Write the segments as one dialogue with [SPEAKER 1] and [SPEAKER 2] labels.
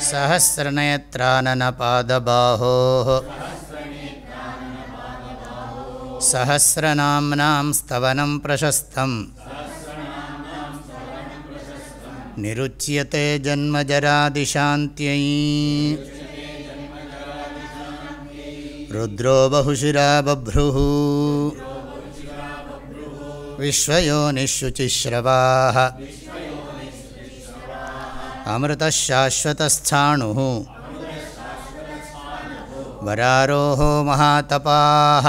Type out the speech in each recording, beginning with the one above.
[SPEAKER 1] सहस्रनेत्राननपादबाहोः। सहस्रनाम्नां स्तवनं प्रशस्तम्। निरुच्यते जन्मजरादिशान्त्यै। रुद्रो बहुशिरा बभ्रुः। विश्वयोनिःशुचिश्रवाः अमृतः शाश्वतस्थाणुः वरारोहो महातपाः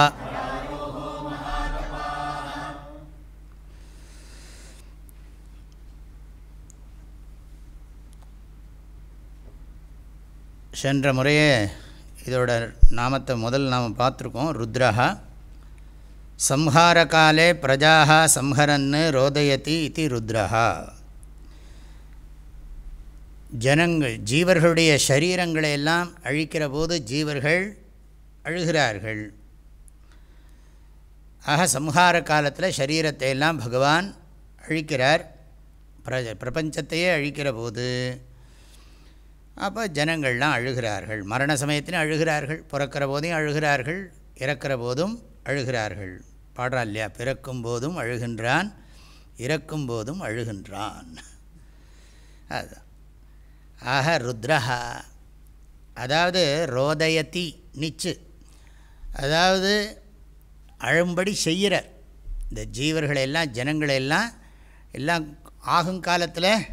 [SPEAKER 1] சென்ற முறையே இதோட நாமத்தை முதல் நாம் பார்த்துருக்கோம் ருத்ரஹா சம்ஹார காலே பிரஜாக சம்ஹரன்னு ரோதயதி இது ருத்ரஹா ஜனங்கள் ஜீவர்களுடைய சரீரங்களை எல்லாம் அழிக்கிற போது ஜீவர்கள் அழுகிறார்கள். ஆக சம்ஹார காலத்தில் சரீரத்தை எல்லாம் பகவான் அழிக்கிறார். பிரஜ பிரபஞ்சத்தையே அழிக்கிற போது அப்போ ஜனங்கள்லாம் அழுகிறார்கள். மரண சமயத்திலும் அழுகிறார்கள். பிறக்கிற போதையும் அழுகிறார்கள். இறக்கிற போதும் அழுகிறார்கள். பாடுறான் இல்லையா? பிறக்கும் போதும் அழுகின்றான் இறக்கும் போதும் அழுகின்றான். அதுதான் ஆக ருத்ரஹா. அதாவது ரோதயத்தி நிச்சு. அதாவது அழும்படி செய்கிறார் இந்த ஜீவர்களெல்லாம் எல்லாம் ஜனங்களை எல்லாம் எல்லாம் ஆகும் காலத்தில்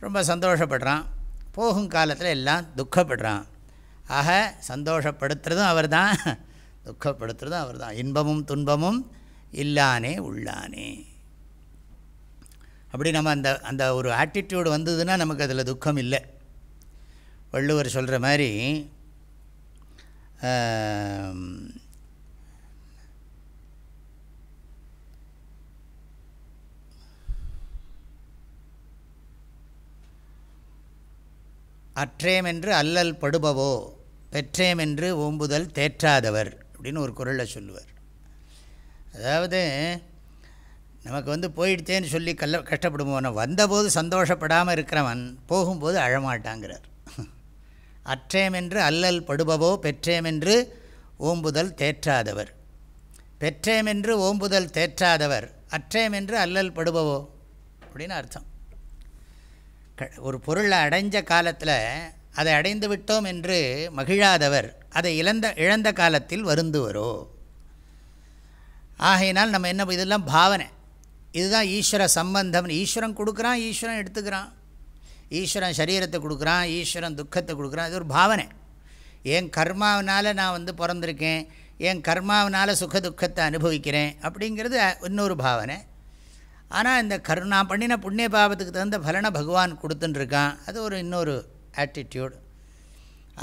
[SPEAKER 1] ரொம்ப சந்தோஷப்படுறான். போகும் காலத்தில் எல்லாம் துக்கப்படுறான். ஆக சந்தோஷப்படுத்துறதும் அவர் தான் துக்கப்படுத்துறதும் அவர் தான் இன்பமும் துன்பமும் இல்லானே உள்ளானே. அப்படி நம்ம அந்த அந்த ஒரு ஆட்டிடியூடு வந்ததுன்னா நமக்கு அதில் துக்கம் இல்லை. வள்ளுவர் சொல்கிற மாதிரி அற்றேம் என்று அல்லல் படுபவோ பெற்றேம் என்று ஓம்புதல் தேற்றாதவர் அப்படின்னு ஒரு குரலை சொல்லுவார். அதாவது நமக்கு வந்து போயிடுச்சேன்னு சொல்லி கல்ல கஷ்டப்படுவோம். வந்தபோது சந்தோஷப்படாமல் இருக்கிறவன் போகும்போது அழமாட்டாங்கிறார். அற்றேமென்று அல்லல் படுபவோ பெற்றேமென்று ஓம்புதல் தேற்றாதவர். பெற்றேமென்று ஓம்புதல் தேற்றாதவர் அற்றேமென்று அல்லல் படுபவோ அப்படின்னு அர்த்தம். ஒரு பொருளை அடைஞ்ச காலத்தில் அதை அடைந்து விட்டோம் என்று மகிழாதவர் அதை இழந்த இழந்த காலத்தில் வருந்துவரோ? ஆகையினால் நம்ம என்ன இதெல்லாம் பாவனை. இதுதான் ஈஸ்வர சம்பந்தம் ஈஸ்வரன் கொடுக்குறான் ஈஸ்வரன் எடுத்துக்கிறான். ஈஸ்வரன் சரீரத்தை கொடுக்குறான் ஈஸ்வரன் துக்கத்தை கொடுக்குறான். இது ஒரு பாவனை. என் கர்மாவினால் நான் வந்து பிறந்திருக்கேன். என் கர்மாவினால் சுக துக்கத்தை அனுபவிக்கிறேன் அப்படிங்கிறது இன்னொரு பாவனை. ஆனால் இந்த கருணா பண்ணின புண்ணிய பாவத்துக்கு தகுந்த பலனை பகவான் கொடுத்துட்டுருக்கான். அது ஒரு இன்னொரு ஆட்டிடியூடு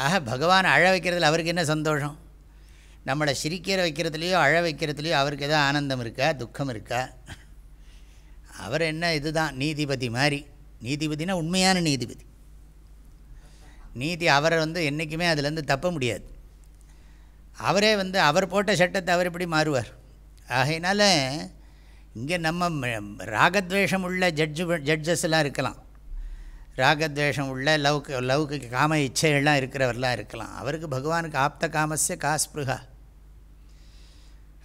[SPEAKER 1] ஆக பகவான் அழ வைக்கிறதுல அவருக்கு என்ன சந்தோஷம்? நம்மளை சிரிக்கிற வைக்கிறதுலையோ அழ வைக்கிறதுலையோ அவருக்கு எதாவது ஆனந்தம் இருக்கா துக்கம் இருக்கா? அவர் என்ன இதுதான் நீதிபதி மாதிரி. நீதிபதினா உண்மையான நீதிபதி. நீதி அவரை வந்து என்றைக்குமே அதுலேருந்து தப்ப முடியாது. அவரே வந்து அவர் போட்ட சட்டத்தை அவர் எப்படி மாறுவார்? ஆகையினால இங்கே நம்ம ராகத்வேஷம் உள்ள ஜட்ஜு ஜட்ஜஸ்லாம் இருக்கலாம். ராகத்வேஷம் உள்ள லவுக்கு லவுக்கு காம இச்சைகள்லாம் இருக்கிறவரெலாம் இருக்கலாம். அவருக்கு பகவானுக்கு ஆப்த காமஸ்ய காஸ்பிருகா.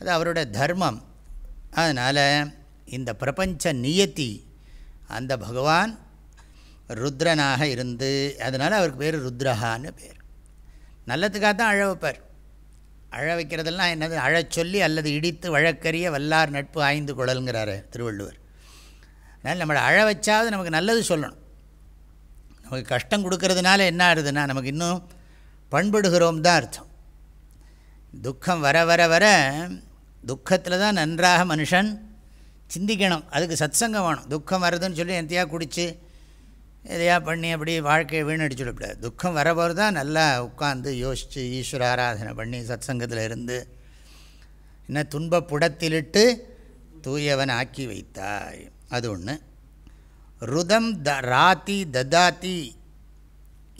[SPEAKER 1] அது அவரோட தர்மம். அதனால் இந்த பிரபஞ்ச நியத்தி அந்த பகவான் ருத்ரனாக இருந்து அதனால் அவருக்கு பேர் ருத்ரஹான்னு பேர். நல்லதுக்காக தான் அழ வைப்பார். அழ வைக்கிறதெல்லாம் என்னது? அழச் சொல்லி அல்லது இடித்து வழக்கறிய வல்லார் நட்பு ஆய்ந்து குழல்ங்கிறாரு திருவள்ளுவர். அதனால் நம்மளை அழ வச்சாவது நமக்கு நல்லது சொல்லணும். நமக்கு கஷ்டம் கொடுக்கறதுனால என்ன ஆகுதுன்னா நமக்கு இன்னும் பண்படுகிறோம் தான் அர்த்தம். துக்கம் வர வர வர துக்கத்தில் தான் நன்றாக மனுஷன் சிந்திக்கணும். அதுக்கு சத்சங்கம் வேணும். துக்கம் வருதுன்னு சொல்லி எந்தையா குடித்து எதையா பண்ணி அப்படி வாழ்க்கையை வீணடிச்சுடக்கூடாது துக்கம் வரபோது தான் நல்லா உட்காந்து யோசித்து ஈஸ்வர ஆராதனை பண்ணி சத்சங்கத்தில் இருந்து என்ன துன்ப புடத்திலிட்டு தூயவன் ஆக்கி வைத்தாய். அது ஒன்று ருதம் த ராத்தி ததாத்தி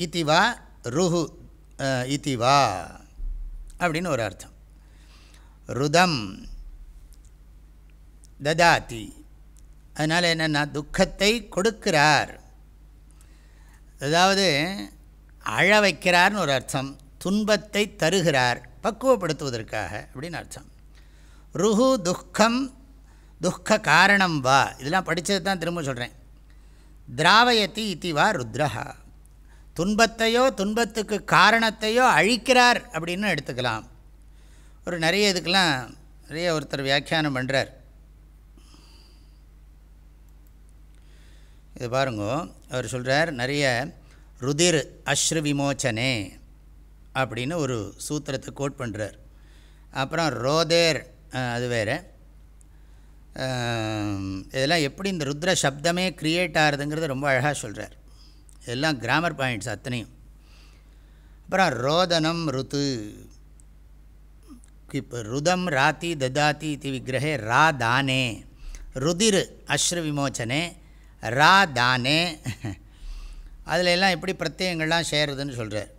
[SPEAKER 1] இதி வா ருஹு இத்தி வா அப்படின்னு ஒரு அர்த்தம். ருதம் ததாத்தி அதனால் என்னென்னா துக்கத்தை கொடுக்கிறார். அதாவது அழ வைக்கிறார்னு ஒரு அர்த்தம். துன்பத்தை தருகிறார். பக்குவப்படுத்துவதற்காக அப்படின்னு அர்த்தம். ருஹு துக்கம் துக்க காரணம் வா. இதெல்லாம் படித்தது தான் திரும்ப சொல்கிறேன் திராவயத்தி இத்தி வா ருத்ரஹா. துன்பத்தையோ துன்பத்துக்கு காரணத்தையோ அழிக்கிறார் அப்படின்னு எடுத்துக்கலாம். ஒரு நிறைய இதுக்கெல்லாம் நிறைய ஒருத்தர் வியாக்கியானம் பண்ணுறார் இது பாருங்கோ அவர் சொல்கிறார் நிறைய ருதிர் அஸ்ரு விமோச்சனே அப்படின்னு ஒரு சூத்திரத்தை கோட் பண்ணுறார் அப்புறம் ரோதேர் அது வேறு. இதெல்லாம் எப்படி இந்த ருத்ர சப்தமே க்ரியேட் ஆகுதுங்கிறது ரொம்ப அழகாக சொல்கிறார் இதெல்லாம் கிராமர் பாயிண்ட்ஸ் அத்தனையும். அப்புறம் ரோதனம் ருத்து. இப்போ ருதம் ராத்தி ததாத்தி இது விக்கிரகே ரா தானே. ருதிர் அஸ்ரு விமோச்சனே ரா தானே. அதில் எல்லாம் எப்படி பிரத்யங்கள்லாம் சேருதுன்னு சொல்கிறார்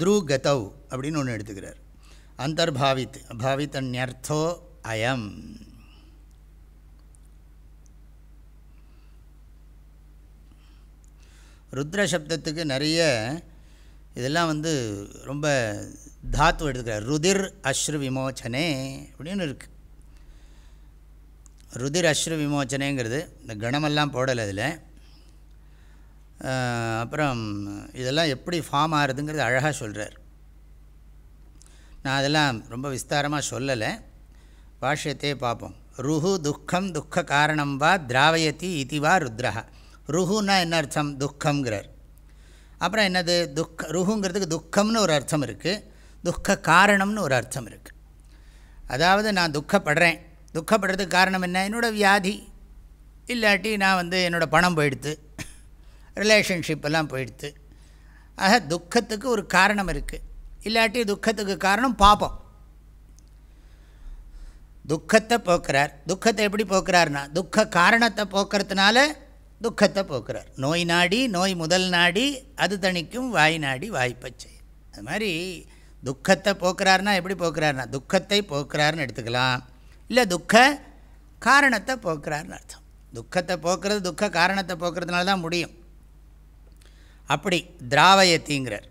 [SPEAKER 1] த்ரூகதௌ அப்படின்னு ஒன்று எடுத்துக்கிறார். அந்தர்பாவித் பாவித்தன்யர்த்தோ அயம். ருத்ர சப்தத்துக்கு நிறைய இதெல்லாம் வந்து ரொம்ப தாத்து எடுத்துக்கிறார். ருதிர் அஸ்ரு விமோச்சனே அப்படின்னு இருக்குது ருதிர் அஸ்ரு விமோச்சனேங்கிறது இந்த கணமெல்லாம் போடலை அதில் அப்புறம் இதெல்லாம் எப்படி ஃபார்ம் ஆகுதுங்கிறது அழகாக சொல்கிறார். நான் அதெல்லாம் ரொம்ப விஸ்தாரமாக சொல்லலை. பாஷ்யத்தையே பார்ப்போம். ருஹு துக்கம் துக்க காரணம் வா திராவயத்தி இதுவா ருத்ரஹா. ருஹுன்னா என்ன அர்த்தம்? துக்கங்கிறார் அப்புறம் என்னது? துக்க ருஹுங்கிறதுக்கு துக்கம்னு ஒரு அர்த்தம் இருக்குது துக்க காரணம்னு ஒரு அர்த்தம் இருக்குது அதாவது நான் துக்கப்படுறேன். துக்கப்படுறதுக்கு காரணம் என்ன? என்னோடய வியாதி. இல்லாட்டி நான் வந்து என்னோடய பணம் போயிடுத்து. ரிலேஷன்ஷிப் எல்லாம் போயிடுத்து. ஆக துக்கத்துக்கு ஒரு காரணம் இருக்குது இல்லாட்டி துக்கத்துக்கு காரணம் பாப்போம் துக்கத்தை போக்குறார். துக்கத்தை எப்படி போக்குறாருனா துக்க காரணத்தை போக்குறதுனால துக்கத்தை போக்குறார். நோய் நாடி நோய் முதல் நாடி அது தணிக்கும் வாய் நாடி வாய்ப்பச்சை. அது மாதிரி துக்கத்தை போக்குறாருனா எப்படி போக்குறாருனா துக்கத்தை போக்குறாருன்னு எடுத்துக்கலாம். இல்லை துக்க காரணத்தை போக்குறாருன்னு அர்த்தம். துக்கத்தை போக்குறது துக்க காரணத்தை போக்குறதுனால தான் முடியும். அப்படி திராவயத்திங்கிறார்.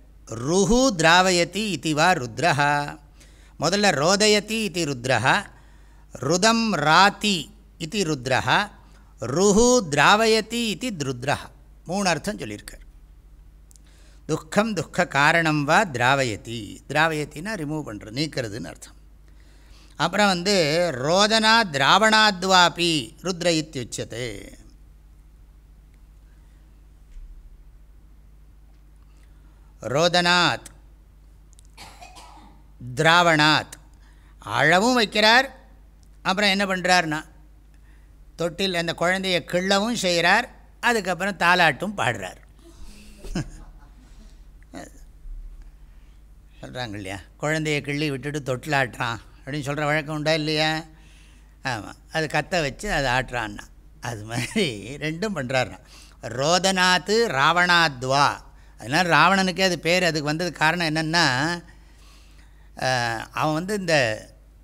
[SPEAKER 1] ருஹு திராவயதி இது வா ருத்ரஹா. முதல்ல ரோதயதி இது ருத்ரஹா. ருதம் ராத்தி இது ருத்ரஹா. ருஹு திராவயதி இது ருத்ரஹா. மூணு அர்த்தம் சொல்லியிருக்கார். துக்கம் துக்க காரணம் வா திராவயத்தி திராவயத்தின்னா ரிமூவ் பண்ணுறது நீக்கிறதுன்னு அர்த்தம். அப்புறம் வந்து ரோதனா திராவணாத்வாபி ருத்ர இத்தியுச்சது ரோதனாத் திராவணாத் அழவும் வைக்கிறார். அப்புறம் என்ன பண்ணுறார்னா தொட்டில் அந்த குழந்தைய கிள்ளவும் செய்கிறார். அதுக்கப்புறம் தாலாட்டும் பாடுறார். சொல்கிறாங்க இல்லையா குழந்தைய கிள்ளி விட்டுட்டு தொட்டிலாட்டுறான். அப்படின்னு சொல்கிற வழக்கம் உண்டா இல்லையா? ஆமாம் அது கத்த வச்சு அதை ஆட்டுறான்னா. அது மாதிரி ரெண்டும் பண்ணுறாருனா ரோதனாத்து ராவணாத்வா. அதனால் ராவணனுக்கே அது பேர். அதுக்கு வந்தது காரணம் என்னென்னா அவன் வந்து இந்த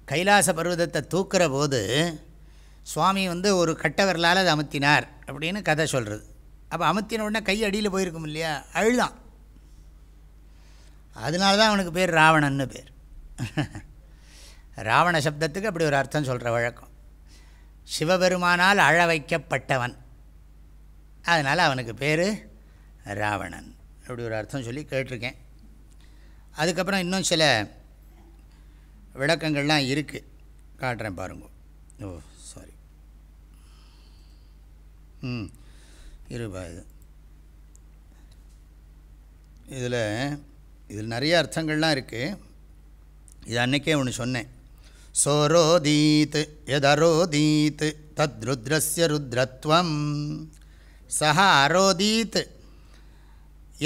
[SPEAKER 1] கைலாச பர்வதத்தை தூக்குற போது சுவாமி வந்து ஒரு கட்ட விரலால் அதை அமுத்தினார் அப்படின்னு கதை சொல்கிறது அப்போ அமுத்தின உடனே கை அடியில் போயிருக்கும் இல்லையா? அழுதான். அதனால தான் அவனுக்கு பேர் ராவணன்னு பேர். ராவண சப்தத்துக்கு அப்படி ஒரு அர்த்தம் சொல்கிற வழக்கம். சிவபெருமானால் அழ வைக்கப்பட்டவன். அதனால் அவனுக்கு பேர் ராவணன். அப்படி ஒரு அர்த்தம் சொல்லி கேட்டிருக்கேன். அதுக்கப்புறம் இன்னும் சில விளக்கங்கள்லாம் இருக்குது காட்டுறேன் பாருங்க. ஓ சாரி ம் இருபா இது இதில் இதில் நிறைய அர்த்தங்கள்லாம் இருக்குது இது அன்னைக்கே ஒன்று சொன்னேன். சோரோதீத் எதரோதீத் தத் ருத்ரஸ்ய ருத்ரத்வம். சஹ அரோதீத்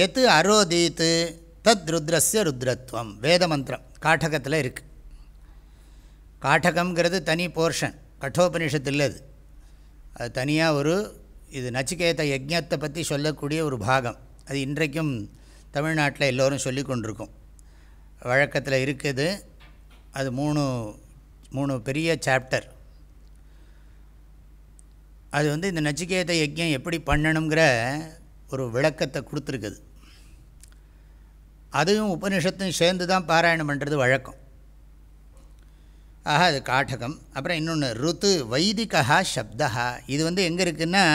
[SPEAKER 1] எத் அரோதீத்து தத் ருத்ரஸ்ய ருத்ரத்வம். வேத மந்திரம் காட்டகத்தில் இருக்குது காட்டகம்ங்கிறது தனி போர்ஷன் கட்டோபனிஷத்தில் அது. அது தனியாக ஒரு இது நச்சிகேத யஜ்ஞத்தை பற்றி சொல்லக்கூடிய ஒரு பாகம். அது இன்றைக்கும் தமிழ்நாட்டில் எல்லோரும் சொல்லி கொண்டிருக்கோம். வழக்கத்தில் இருக்குது. அது மூணு மூணு பெரிய சாப்டர் அது வந்து இந்த நச்சிகேத யஜ்யம் எப்படி பண்ணணுங்கிற ஒரு விளக்கத்தை கொடுத்துருக்குது. அதுவும் உபனிஷத்தும் சேர்ந்து தான் பாராயணம் பண்ணுறது வழக்கம். ஆஹா அது காட்டகம். அப்புறம் இன்னொன்று ருத்து வைதிகா சப்தா இது வந்து எங்கே இருக்குன்னா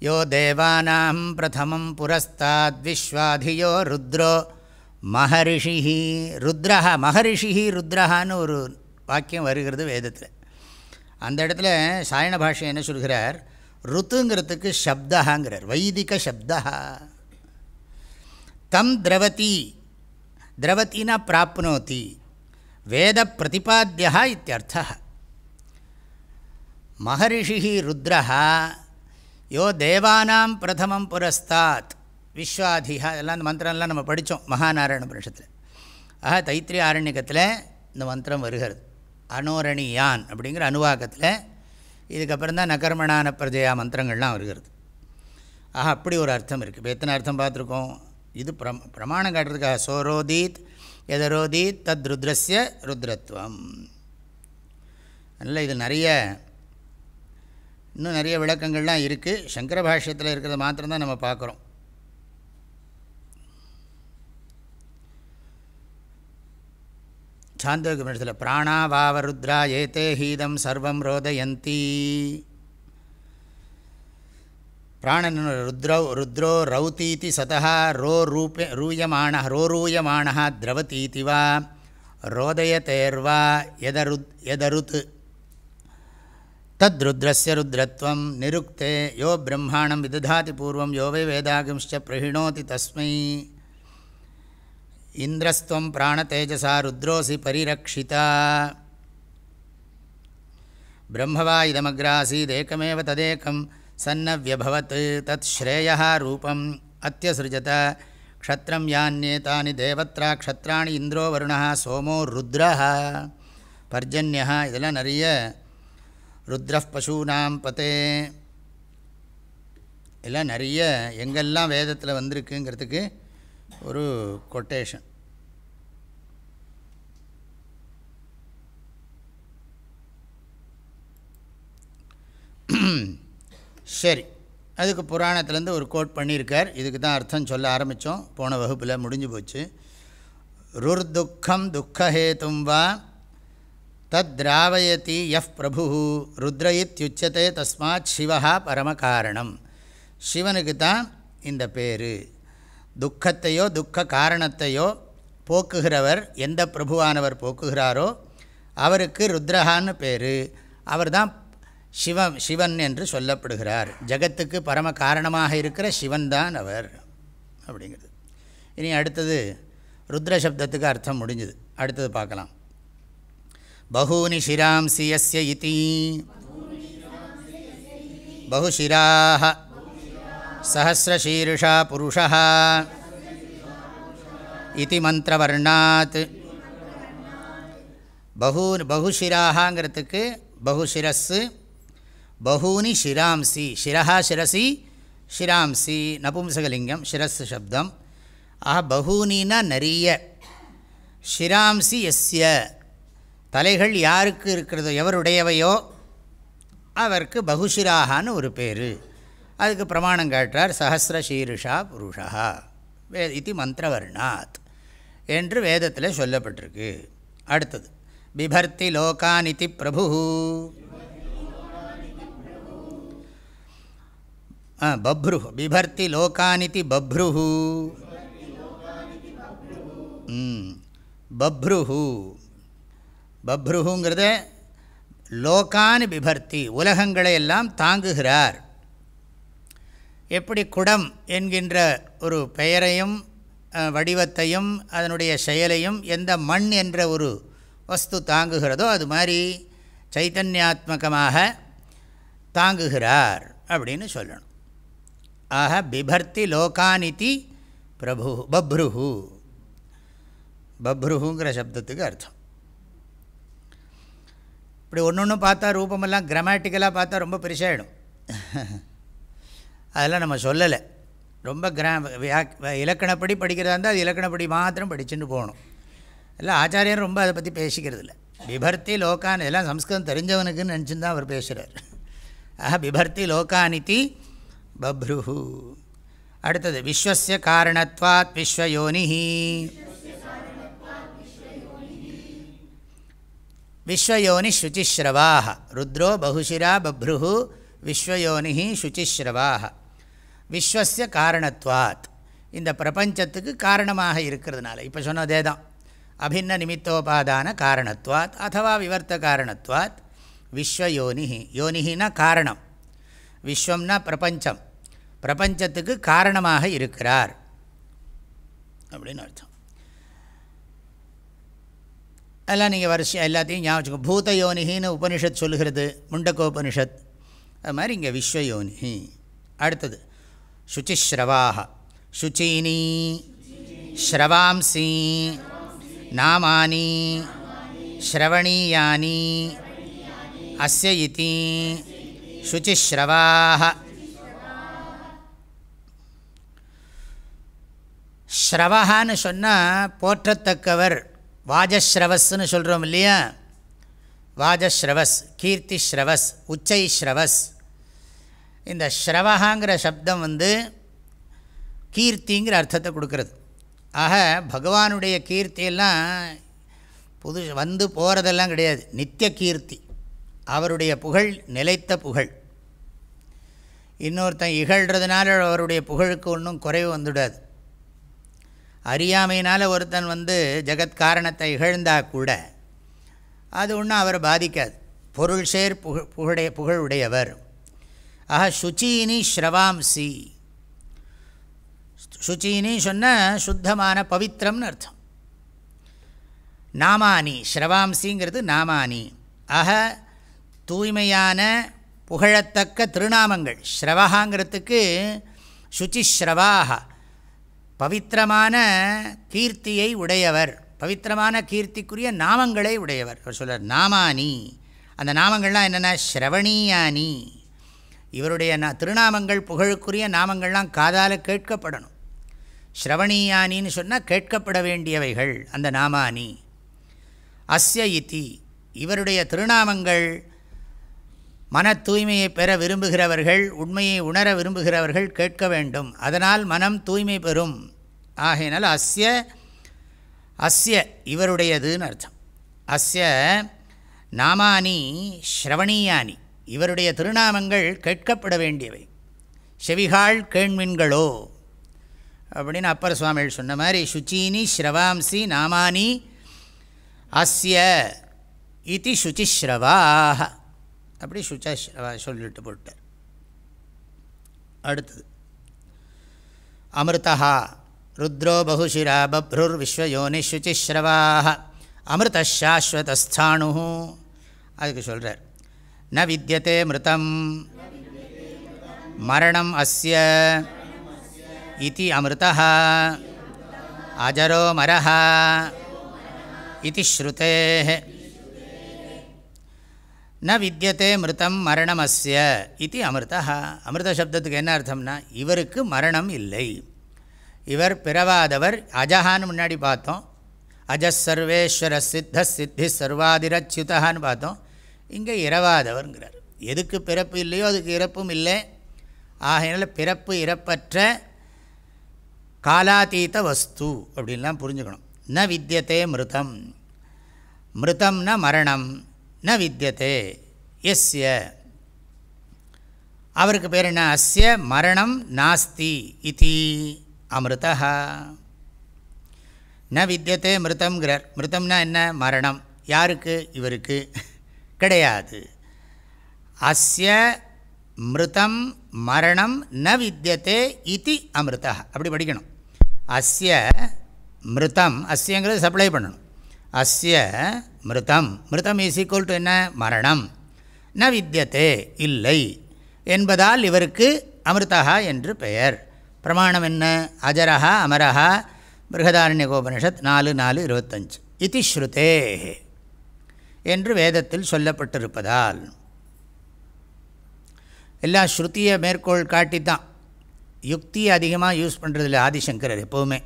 [SPEAKER 1] யோ தேவானாம் பிரதமம் புரஸ்தாத் விஸ்வாதியோ ருத்ரோ மகரிஷி ருத்ரஹ மகரிஷி ருத்ரஹான்னு ஒரு வாக்கியம் வருகிறது வேதத்தில். அந்த இடத்துல சாயண பாஷை என்ன சொல்கிறார்? ருத்துங்கிறதுக்கு சப்தஹாங்கிறார் வைதிக சப்தா தம் திரவதி திரவத்தினா பிராப்னோதி வேத பிரதிபாத்தியா இத்தியர்த்த மகரிஷி ருத்ரஹா யோ தேவானாம் பிரதமம் புரஸ்தாத். விஸ்வாதிகா எல்லாம் இந்த மந்திரம்லாம் நம்ம படித்தோம் மகாநாராயண புருஷத்தில் ஆஹா தைத்திரிய ஆரண்யக்கத்தில் இந்த மந்திரம் வருகிறது. அனோரணியான் அப்படிங்கிற அனுவாக்கத்தில் இதுக்கப்புறம் தான் நகர்மணான பிரஜயா மந்திரங்கள்லாம் வருகிறது. ஆஹா அப்படி ஒரு அர்த்தம் இருக்குது இப்போ எத்தனை அர்த்தம் பார்த்துருக்கோம்? இது பிரம் பிரமாணம் காட்டுறதுக்காக. சோரோதீத் எதரோதீத் தத் ருத்ரஸ்ய ருத்ரத்வம். அதனால் இது நிறைய இன்னும் நிறைய விளக்கங்கள்லாம் இருக்குது சங்கர பாஷ்யத்தில் இருக்கிறத மாத்திரம்தான் நம்ம பார்க்குறோம். சாந்தோகமிடத்தில் பிராணாவாவருத்ரா ஏதே ஹீதம் சர்வம் ரோதயந்தி. பிராணன் ருத்ரோ ருத்ரோ ரௌதீதி சதா ரோ ரூபே ரூயமான ரோரூயமான திரவதீதி வா ரோதயத்தேர்வா எதருத் எதருத். தத்ருத்ரஸ்ய ருத்ரத்வம் நிருக்தே யோ பிரம்மாணம் விததாதி பூர்வம் யோ வை வேதாகம்ச்ச பிரகிணோதி தஸ்மை இந்திரஸ்துவம் பிராணதேஜசா ருத்ரோசி பரிரக்ஷிதா பிரம்மவா இதமக்ராசீதேக்கமேவ ததேக்கம் சன்னவியபவத் தத் ஸ்ரேயா ரூபம் அத்தியசிருஜத க்ஷத்ரம் யானியேதானி தேவத்ரா க்ஷத்ராணி இந்திரோ வருணா சோமோ ருத்ரா பர்ஜன்யா இதெல்லாம் நிறைய ருத்ர பசூனாம் பதே. எல்லாம் நிறைய எங்கெல்லாம் வேதத்தில் வந்திருக்குங்கிறதுக்கு ஒரு கொட்டேஷன் சரி அதுக்கு புராணத்துலேருந்து ஒரு கோட் பண்ணியிருக்கார். இதுக்கு தான் அர்த்தம் சொல்ல ஆரம்பித்தோம். போன வகுப்பில் முடிஞ்சு போச்சு. ருர்துக்கம் துக்கஹேதும் வா தத்ராவயதி எஃப் பிரபு ருத்ரயித்யுச்சதே தஸ்மாத் சிவா பரமகாரணம். சிவனுக்கு தான் இந்த பேர். துக்கத்தையோ துக்க காரணத்தையோ போக்குகிறவர் எந்த பிரபுவானவர் போக்குகிறாரோ அவருக்கு ருத்ரஹான்னு பேர். அவர் தான் சிவ சிவன் என்று சொல்லப்படுகிறார். ஜகத்துக்கு பரம காரணமாக இருக்கிற சிவன் தான் அவர் அப்படிங்கிறது இனி அடுத்தது ருத்ர சப்தத்துக்கு அர்த்தம் முடிஞ்சுது. அடுத்தது பார்க்கலாம். பகூனி ஷிராம்சி யஸ்ய இதி பகுஷிராக சஹசிரஷீர்ஷா புருஷா இதி மந்திரவர்ணாத் பகூ பகுஷிராகங்கிறதுக்கு பகுஷிரஸ்ஸு பகூனி ஷிராம்சி ஷிரஹா ஷிரசி ஷிராம்சி நபும்சகலிங்கம் ஷிரஸ் சப்தம் ஆஹா பகூனின்னா நிறைய ஷிராம்சி எஸ்ய தலைகள் யாருக்கு இருக்கிறதோ எவருடையவையோ அவருக்கு பகுசிராகான்னு ஒரு பேர். அதுக்கு பிரமாணம் காட்டுறார் சஹசிர சீருஷா புருஷா. வே இது மந்திரவர்ணாத் என்று வேதத்தில் சொல்லப்பட்டிருக்கு. அடுத்தது பிபர்த்தி லோகானிதி பிரபு. பப்ரு பிபர்த்தி லோகானிதி பப்ரு. பப்ருஹூ பப்ருஹுங்கிறத லோகான் பிபர்த்தி உலகங்களை எல்லாம் தாங்குகிறார். எப்படி குடம் என்கின்ற ஒரு பெயரையும் வடிவத்தையும் அதனுடைய செயலையும் எந்த மண் என்ற ஒரு வஸ்து தாங்குகிறதோ அது மாதிரி சைத்தன்யாத்மகமாக தாங்குகிறார் அப்படின்னு சொல்லணும். ஆக பிபர்த்தி லோகானிதி பிரபு பப்ருஹு. பப்ருஹுங்கிற சப்தத்துக்கு அர்த்தம். இப்படி ஒன்று ஒன்று பார்த்தா ரூபமெல்லாம் கிராமட்டிக்கலாக பார்த்தா ரொம்ப பெருசாகிடும் அதெல்லாம் நம்ம சொல்லலை. ரொம்ப கிரா இலக்கணப்படி படிக்கிறதா இருந்தால் அது இலக்கணப்படி மாத்திரம் படிச்சுட்டு போகணும். எல்லாம் ஆச்சாரியர் ரொம்ப அதை பற்றி பேசிக்கிறது இல்லை பிபர்த்தி லோக்கான் எல்லாம் சம்ஸ்கிருதம் தெரிஞ்சவனுக்குன்னு நினச்சின்னு தான் அவர் பேசுகிறார் ஆஹா பிபர்த்தி லோகானிதி பப்ருஹு. அடுத்தது விஸ்வசிய காரணத்வாத் விஸ்வயோனிஹி. விஸ்வயோனி சுச்சிஸ்ரவாக ருத்ரோ பகுஷிரா பப்ருஹு விஸ்வயோனி சுச்சிஸ்ரவாக விஸ்வசிய காரணத்துவாத் இந்த பிரபஞ்சத்துக்கு காரணமாக இருக்கிறதுனால இப்போ சொன்னதே தான் அபின்ன நிமித்தோபாதான காரணத்துவாத் அதுவா விவர்த்த காரணத்துவாத் விஸ்வயோனிஹி. யோனிஹினா காரணம். விஸ்வம்னா பிரபஞ்சம். பிரபஞ்சத்துக்கு காரணமாக இருக்கிறார். அப்படின்னு அர்த்தம். அதெல்லாம் நீங்கள் வரிசையாக எல்லாத்தையும் ஞாபகம் பூத யோனிகின்னு உபனிஷத் சொல்கிறது முண்டக்கோபனிஷத் அது மாதிரி இங்கே விஸ்வயோனிஹி. அடுத்தது சுச்சிஸ்ரவாக சுச்சீனி ஸ்ரவாம்சி நாமானி ஸ்ரவணீயானி அஸ்ய இதி சுச்சிஸ்ரவாக ஸ்ரவஹான்னு சொன்னால் போற்றத்தக்கவர். வாஜஸ்ரவஸ்ன்னு சொல்கிறோம் இல்லையா? வாஜஸ்ரவஸ் கீர்த்தி ஸ்ரவஸ் உச்சை ஸ்ரவஸ் இந்த ஸ்ரவஹாங்கிற சப்தம் வந்து கீர்த்திங்கிற அர்த்தத்தை கொடுக்கறது. ஆக பகவானுடைய கீர்த்தியெல்லாம் புது வந்து போகிறதெல்லாம் கிடையாது. நித்திய கீர்த்தி. அவருடைய புகழ் நிலைத்த புகழ். இன்னொருத்தன் இகழ்கிறதுனால அவருடைய புகழுக்கு ஒன்றும் குறைவு வந்துவிடாது அறியாமையினால் ஒருத்தன் வந்து ஜெகத் காரணத்தை இகழ்ந்தா கூட அது ஒன்றும் அவரை பாதிக்காது. பொருள் சேர் புகழ் புகழை புகழ் உடையவர் ஆக சுச்சீனி ஸ்ரவாம்சி. சுச்சீனி சொன்ன சுத்தமான பவித்திரம்னு அர்த்தம். நாமானி ஸ்ரவாம்சிங்கிறது நாமானி. ஆக தூய்மையான புகழத்தக்க திருநாமங்கள். ஸ்ரவகாங்கிறதுக்கு சுச்சிஸ்ரவாக பவித்திரமான கீர்த்தியை உடையவர். பவித்திரமான கீர்த்திக்குரிய நாமங்களை உடையவர். அவர் சொல்கிறார் நாமானி. அந்த நாமங்கள்லாம் என்னென்ன ஸ்ரவணீயானி. இவருடைய நா திருநாமங்கள் புகழுக்குரிய நாமங்கள்லாம் காதால் கேட்கப்படணும். ஸ்ரவணீயானின்னு சொன்னால் கேட்கப்பட வேண்டியவைகள் அந்த நாமானி. அஸ்ய இவருடைய திருநாமங்கள் மன தூய்மையை பெற விரும்புகிறவர்கள் உண்மையை உணர விரும்புகிறவர்கள் கேட்க வேண்டும். அதனால் மனம் தூய்மை பெறும். ஆகையினால் அஸ்ய அஸ்ய இவருடையதுன்னு அர்த்தம். அஸ்ய நாமானி ஸ்ரவணீயானி இவருடைய திருநாமங்கள் கேட்கப்பட வேண்டியவை. செவிகாள் கேண்மின்களோ அப்படின்னு அப்பர் சுவாமிகள் சொன்ன மாதிரி சுச்சீனி ஸ்ரவாம்சி நாமானி அஸ்ய இது சுச்சிஸ்ரவாக அப்படி சுச்சிஸ்ரவா சொல்லிட்டு போட்டார் அடுத்தது. அமிர்தா ருத்ரோ பகுஷிரா பப்ருர் விஸ்வயோனி சுச்சிஸ்ரவாக அமிர்தாஸ்வதஸ்தானு அதுக்கு சொல்கிறார் ந வித்தியதே மிருதம் மரணம் அஸ்ய இது அமிர்தா அஜரோ மரஹ இது ஸ்ருதே ந வித்தியதே மிருதம் மரணமஸ்ய இது அமிர்தா அமிர்த சப்தத்துக்கு என்ன அர்த்தம்னா இவருக்கு மரணம் இல்லை. இவர் பிறவாதவர் அஜஹான்னு முன்னாடி பார்த்தோம். அஜஸ் சர்வேஸ்வர சித்த சித்தி சர்வாதிரச்சுதான்னு பார்த்தோம். இங்கே இரவாதவர்ங்கிறார். எதுக்கு பிறப்பு இல்லையோ அதுக்கு இறப்பும் இல்லை. ஆகையினால பிறப்பு இறப்பற்ற காலாதீத வஸ்து அப்படின்லாம் புரிஞ்சுக்கணும். ந வித்தியதே மிருதம். மிருதம்னா மரணம். ந வித்தியதே எஸ்ய. அவருக்கு பேர் என்ன? அஸ்ய மரணம் நாஸ்தி இது அமிர்தா ந வித்தியதே மிருதம்ங்கிறார். மிருதம்னா என்ன? மரணம். யாருக்கு? இவருக்கு. கிடையாது. அஸ்ய மிருதம் மரணம் ந வித்தியதே இது அமிர்தா அப்படி படிக்கணும். அஸ்ய மிருதம். அஸ்யங்கிறது சப்ளை பண்ணணும். அஸ்ய மிருதம். மிருதம் இஸ் ஈக்குவல் டு என்ன? மரணம். ந வித்தியதே இல்லை. என்பதால் இவருக்கு அமிர்தா என்று பெயர். பிரமாணம் என்ன? அஜரஹா அமரஹா. பிருகதாரண்யகோபனிஷத் நாலு நாலு இருபத்தஞ்சு. இது ஸ்ருதே என்று வேதத்தில் சொல்லப்பட்டிருப்பதால். எல்லா ஸ்ருதியை மேற்கோள் காட்டி தான் யுக்தியை அதிகமாக யூஸ் பண்ணுறதில்ல ஆதிசங்கரர் எப்போவுமே.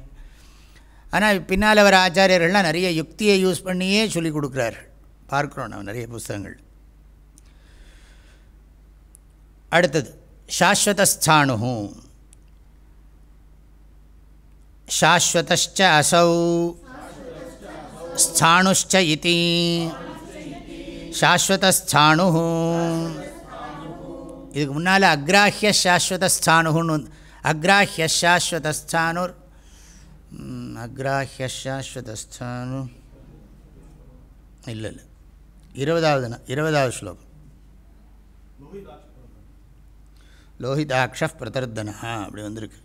[SPEAKER 1] ஆனால் பின்னால் வர ஆச்சாரியர்கள்லாம் நிறைய யுக்தியை யூஸ் பண்ணியே சொல்லி கொடுக்குறார்கள் பார்க்குறோம் நம்ம நிறைய புஸ்தகங்கள். அடுத்தது சாஸ்வதஸ்தானு சாஸ்வதச்ச அசௌ ஸ்தாணுஷ்ச இதி சாஸ்வதஸ்தானு இதுக்கு முன்னால் அக்ராஹிய சாஸ்வதஸ்தானுன்னு அக்ராஹிய சாஸ்வதஸ்தானுர் அக்ராஹிய சாஸ்வதஸ்தானு இல்லை இல்லை இருபதாவது இருபதாவது ஸ்லோகம் லோஹிதாட்ச பிரதர்தனா அப்படி வந்திருக்கு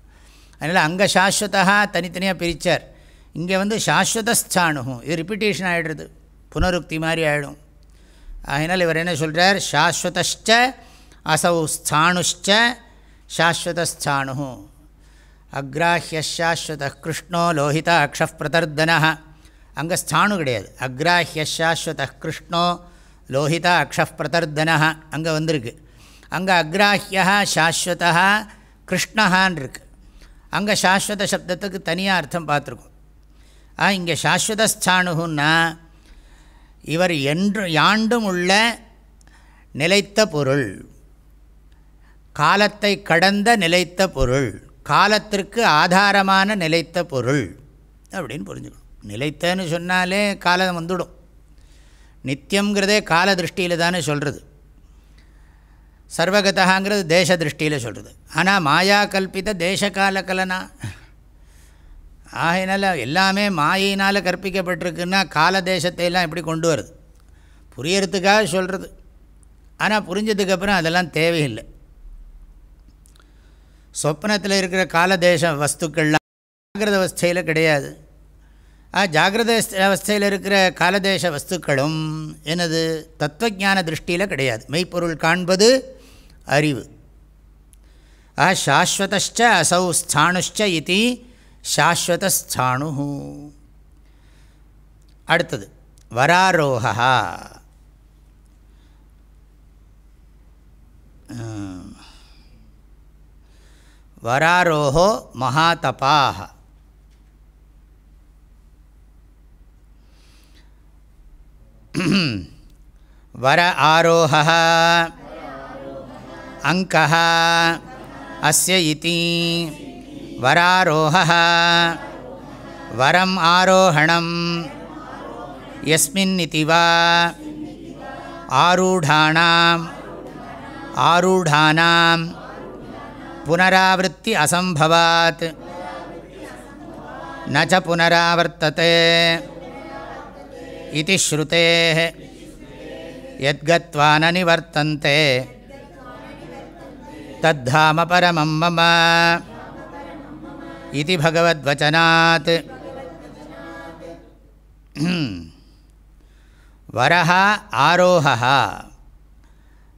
[SPEAKER 1] அதனால் அங்கே சாஸ்வதா தனித்தனியாக பிரித்தார் இங்கே வந்து சாஸ்வதஸ்தானுகும் இது ரிப்பிட்டேஷன் ஆகிடுறது புனருக்தி மாதிரி ஆகிடும் அதனால் இவர் என்ன சொல்கிறார் சாஸ்வதஷ்ட அசௌ ஸ்தானுஷ்ச சாஸ்வதஸ்தானுகும் அக்ராஹியஷாஸ்வத கிருஷ்ணோ லோஹித அக்ஷ பிரதர்தன அங்கே ஸ்தானு கிடையாது. அக்ராஹியஷாஸ்வத கிருஷ்ணோ லோஹித அக்ஷ பிரதர்தன அங்கே வந்திருக்கு. அங்கே அக்ராஹியா சாஸ்வதா கிருஷ்ணஹான் இருக்கு அங்கே சாஸ்வத சப்தத்துக்கு தனியாக அர்த்தம் பார்த்துருக்கோம். ஆ இங்கே சாஸ்வத ஸ்தானுகுன்னா இவர் என்று யாண்டும் உள்ள நிலைத்த பொருள். காலத்தை கடந்த நிலைத்த பொருள். காலத்திற்கு ஆதாரமான நிலைத்த பொருள் அப்படின்னு புரிஞ்சுக்கணும். நிலைத்தன்னு சொன்னாலே காலம் வந்துடும். நித்தியங்கிறதே கால திருஷ்டியில் தானே சொல்கிறது சர்வகதாங்கிறது தேச திருஷ்டியில் சொல்கிறது ஆனால் மாயா கல்பித்த தேசகால கலனா ஆகையினால எல்லாமே மாயினால் கற்பிக்கப்பட்டிருக்குன்னா கால தேசத்தை எல்லாம் எப்படி கொண்டு வருது? புரியறதுக்காக சொல்கிறது ஆனால் புரிஞ்சதுக்கப்புறம் அதெல்லாம் தேவையில்லை. சொப்னத்தில் இருக்கிற காலதேச வஸ்துக்கள்லாம் ஜாகிரத அவஸ்தையில் கிடையாது. ஜாகிரத அவஸ்தையில் இருக்கிற காலதேச வஸ்துக்களும் எனது தத்துவஜான திருஷ்டியில் கிடையாது. மெய்ப்பொருள் காண்பது அறிவு. ஆ சாஸ்வதச்ச அசௌ ஸ்தானுஷ்ச இது சாஸ்வதஸ்தானு அடுத்தது வராரோகா வராரோஹோ மகாதபாக வர ஆரோக அங்க அஸ்யி வராரோக வரம் ஆரோகணம் எஸ்மின்னிதி வா. ஆரூடானாம். ஆரூடானாம். पुनरावृत्ति असम्भवात् न च पुनरावर्तते। इति श्रुतेः। यद्गत्वा न निवर्तन्ते। तद्धाम परमं मम। इति भगवद्वचनात्। वरः आरोहः।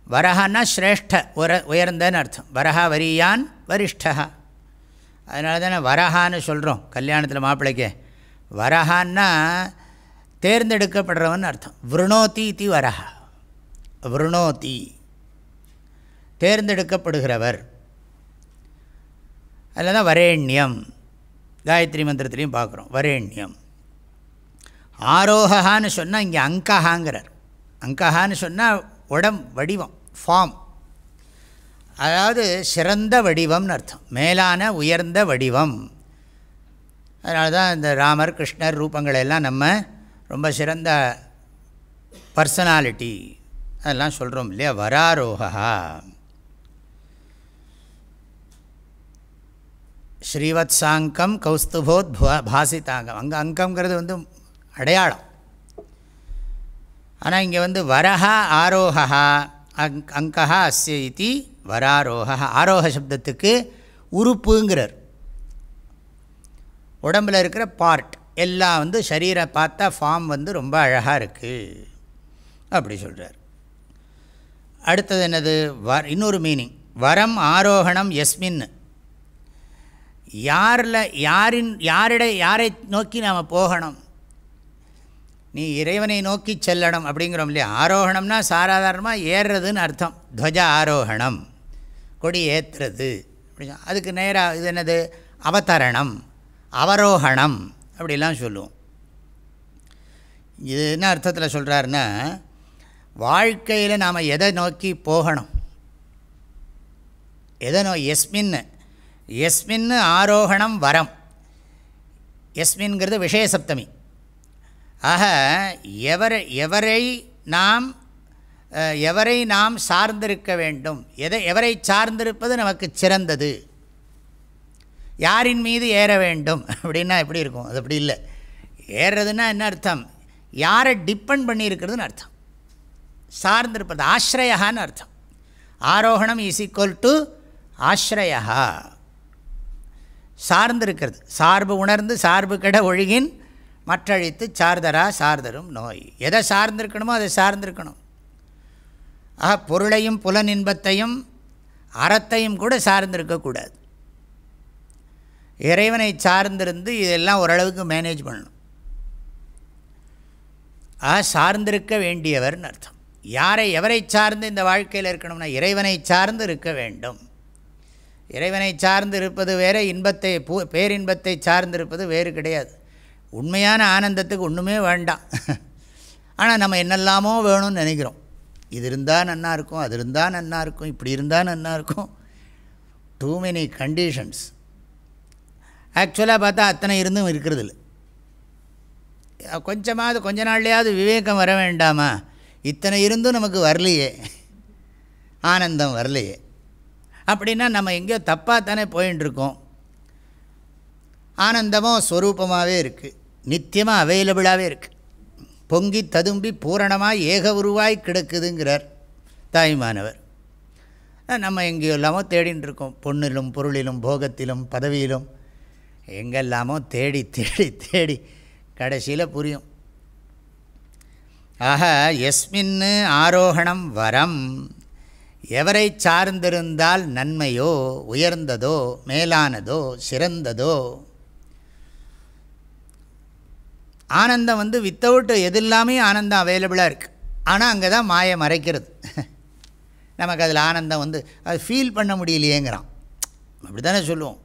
[SPEAKER 1] வரஹன்னா ஸ்ரேஷ்ட உர உயர்ந்தன்னு அர்த்தம். வரஹா வரியான் வரிஷ்டா அதனால தானே வரஹான்னு சொல்கிறோம் கல்யாணத்தில் மாப்பிள்ளைக்கு வரஹான்னா தேர்ந்தெடுக்கப்படுறவன் அர்த்தம். விருணோத்தி இத்தி வரஹா. விருணோத்தி தேர்ந்தெடுக்கப்படுகிறவர். அதில் தான் வரேண்யம். காயத்ரி மந்திரத்துலேயும் பார்க்குறோம் வரேண்யம். ஆரோகான்னு சொன்னால் இங்கே அங்கஹாங்கிறார். அங்கஹான்னு சொன்னால் உடம் வடிவம். ஃபார்ம் அதாவது சிறந்த வடிவம்னு அர்த்தம். மேலான உயர்ந்த வடிவம். அதனால தான் இந்த ராமர் கிருஷ்ணர் ரூபங்களை எல்லாம் நம்ம ரொம்ப சிறந்த பர்சனாலிட்டி அதெல்லாம் சொல்கிறோம் இல்லையா? வராரோகா ஸ்ரீவத்சாங்கம் கௌஸ்துபோத் பாசிதாங்கம். அங்கே அங்கங்கிறது வந்து அடையாளம். ஆனால் இங்கே வந்து வரஹா ஆரோகா அங் அங்கா அஸ்ய வராரோக ஆரோக சப்தத்துக்கு உறுப்புங்கிறார். உடம்பில் இருக்கிற பார்ட் எல்லாம் வந்து சரீரை பார்த்தா ஃபார்ம் வந்து ரொம்ப அழகாக இருக்குது அப்படி சொல்கிறார் அடுத்தது என்னது? வ இன்னொரு மீனிங் வரம் ஆரோகணம் எஸ்மின். யாரில் யாரின் யாரிட யாரை நோக்கி நாம் போகணும்? நீ இறைவனை நோக்கி செல்லணும் அப்படிங்கிறோம் இல்லையா? ஆரோகணம்னா சாதாரணமாக ஏறுறதுன்னு அர்த்தம். துவஜ ஆரோகணம். கொடி ஏற்றுறது அப்படி அதுக்கு நேராக இது என்னது? அவதரணம். அவரோகணம். அப்படிலாம் சொல்லுவோம். இது என்ன அர்த்தத்தில் சொல்கிறாருன்னா வாழ்க்கையில் நாம் எதை நோக்கி போகணும்? எதை நோ எஸ்மின் எஸ்மின் ஆரோகணம் வரம். எஸ்மின்கிறது விஷயசப்தமி. ஆக எவரை எவரை நாம் எவரை நாம் சார்ந்திருக்க வேண்டும்? எதை எவரை சார்ந்திருப்பது நமக்கு சிறந்தது? யாரின் மீது ஏற வேண்டும்? அப்படின்னா எப்படி இருக்கும்? அது அப்படி இல்லை. ஏறுறதுன்னா என்ன அர்த்தம்? யாரை டிப்பெண்ட் பண்ணியிருக்கிறதுன்னு அர்த்தம். சார்ந்திருப்பது ஆஸ்ரயான்னு அர்த்தம். ஆரோகணம் இஸ் ஈக்குவல் டு ஆஸ்ரயா சார்ந்திருக்கிறது. சார்பு உணர்ந்து சார்பு கட ஒழுகின் மற்றழித்து சார்தரா சார்தரும் நோய். எதை சார்ந்திருக்கணுமோ அதை சார்ந்திருக்கணும். ஆக பொருளையும் புலநின்பத்தையும் அறத்தையும் கூட சார்ந்திருக்கக்கூடாது. இறைவனை சார்ந்திருந்து இதெல்லாம் ஓரளவுக்கு மேனேஜ் பண்ணணும். ஆ சார்ந்திருக்க வேண்டியவர்னு அர்த்தம். யாரை எவரை சார்ந்து இந்த வாழ்க்கையில் இருக்கணும்னா இறைவனை சார்ந்து இருக்க வேண்டும். இறைவனை சார்ந்து இருப்பது வேறு இன்பத்தை பூ பேரின்பத்தை சார்ந்திருப்பது வேறு கிடையாது. உண்மையான ஆனந்தத்துக்கு ஒன்றுமே வேண்டாம். ஆனால் நம்ம என்னெல்லாமோ வேணும்னு நினைக்கிறோம். இது இருந்தால் நன்னா இருக்கும் அது இருந்தால் நன்னா இருக்கும் இப்படி இருந்தால் நன்னா இருக்கும். டூ மெனி கண்டிஷன்ஸ் ஆக்சுவலாக பார்த்தா அத்தனை இருந்தும் இருக்கிறது இல்லை கொஞ்சமாவது கொஞ்ச நாள்லையாவது விவேகம் வர வேண்டாமா? இத்தனை இருந்தும் நமக்கு வரலையே. ஆனந்தம் வரலையே. அப்படின்னா நம்ம எங்கேயோ தப்பாக தானே போயின்ட்டுருக்கோம் ஆனந்தமும் ஸ்வரூபமாகவே இருக்குது நித்தியமாக அவைலபிளாகவே இருக்குது பொங்கி ததும்பி பூரணமாக ஏக உருவாய் கிடக்குதுங்கிறார் தாய்மானவர். நம்ம எங்கேயோ இல்லாமல் தேடின்னு இருக்கோம். பொண்ணிலும் பொருளிலும் போகத்திலும் பதவியிலும். எங்கெல்லாமோ தேடி தேடி தேடி கடைசியில் புரியும். ஆக எஸ்மின்னு ஆரோகணம் வரம். எவரை சார்ந்திருந்தால் நன்மையோ உயர்ந்ததோ மேலானதோ சிறந்ததோ? ஆனந்தம் வந்து வித்தவுட் எது எல்லாமே ஆனந்தம் அவைலபிளாக இருக்குது ஆனால் அங்கே தான் மாயை மறைக்கிறது. நமக்கு அதில் ஆனந்தம் வந்து அது ஃபீல் பண்ண முடியலையேங்கிறான். அப்படி தானே சொல்லுவோம்.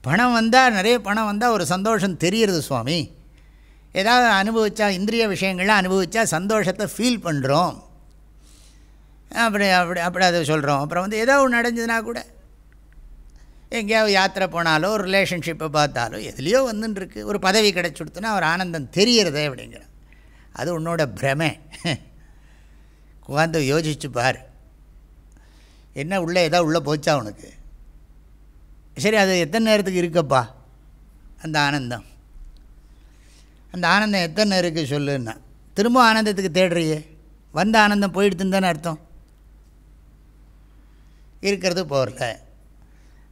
[SPEAKER 1] பணம் வந்தால் நிறைய பணம் வந்தால் ஒரு சந்தோஷம் தெரியுறது சுவாமி. ஏதாவது அனுபவித்தா இந்திரிய விஷயங்கள்லாம் அனுபவித்தா சந்தோஷத்தை ஃபீல் பண்ணுறோம் அப்படி அப்படி அப்படி அதை சொல்கிறோம் அப்புறம் வந்து ஏதோ ஒன்று நடந்ததுன்னா கூட எங்கேயாவது யாத்திரை போனாலோ ஒரு ரிலேஷன்ஷிப்பை பார்த்தாலோ எதுலேயோ வந்துட்டுருக்கு ஒரு பதவி கிடச்சுடுத்துனா ஒரு ஆனந்தம் தெரியறதே அப்படிங்கிற அது உன்னோட பிரமை. உட்காந்து யோசிச்சு பார். என்ன உள்ளே ஏதோ உள்ளே போச்சா உனக்கு? சரி அது எத்தனை நேரத்துக்கு இருக்கப்பா? அந்த ஆனந்தம். அந்த ஆனந்தம் எத்தனை நேரம் இருக்குது சொல்லுன்னா திரும்ப ஆனந்தத்துக்கு தேடுறியே? வந்த ஆனந்தம் போயிடுத்துன்னு தானே அர்த்தம்? இருக்கிறது போகல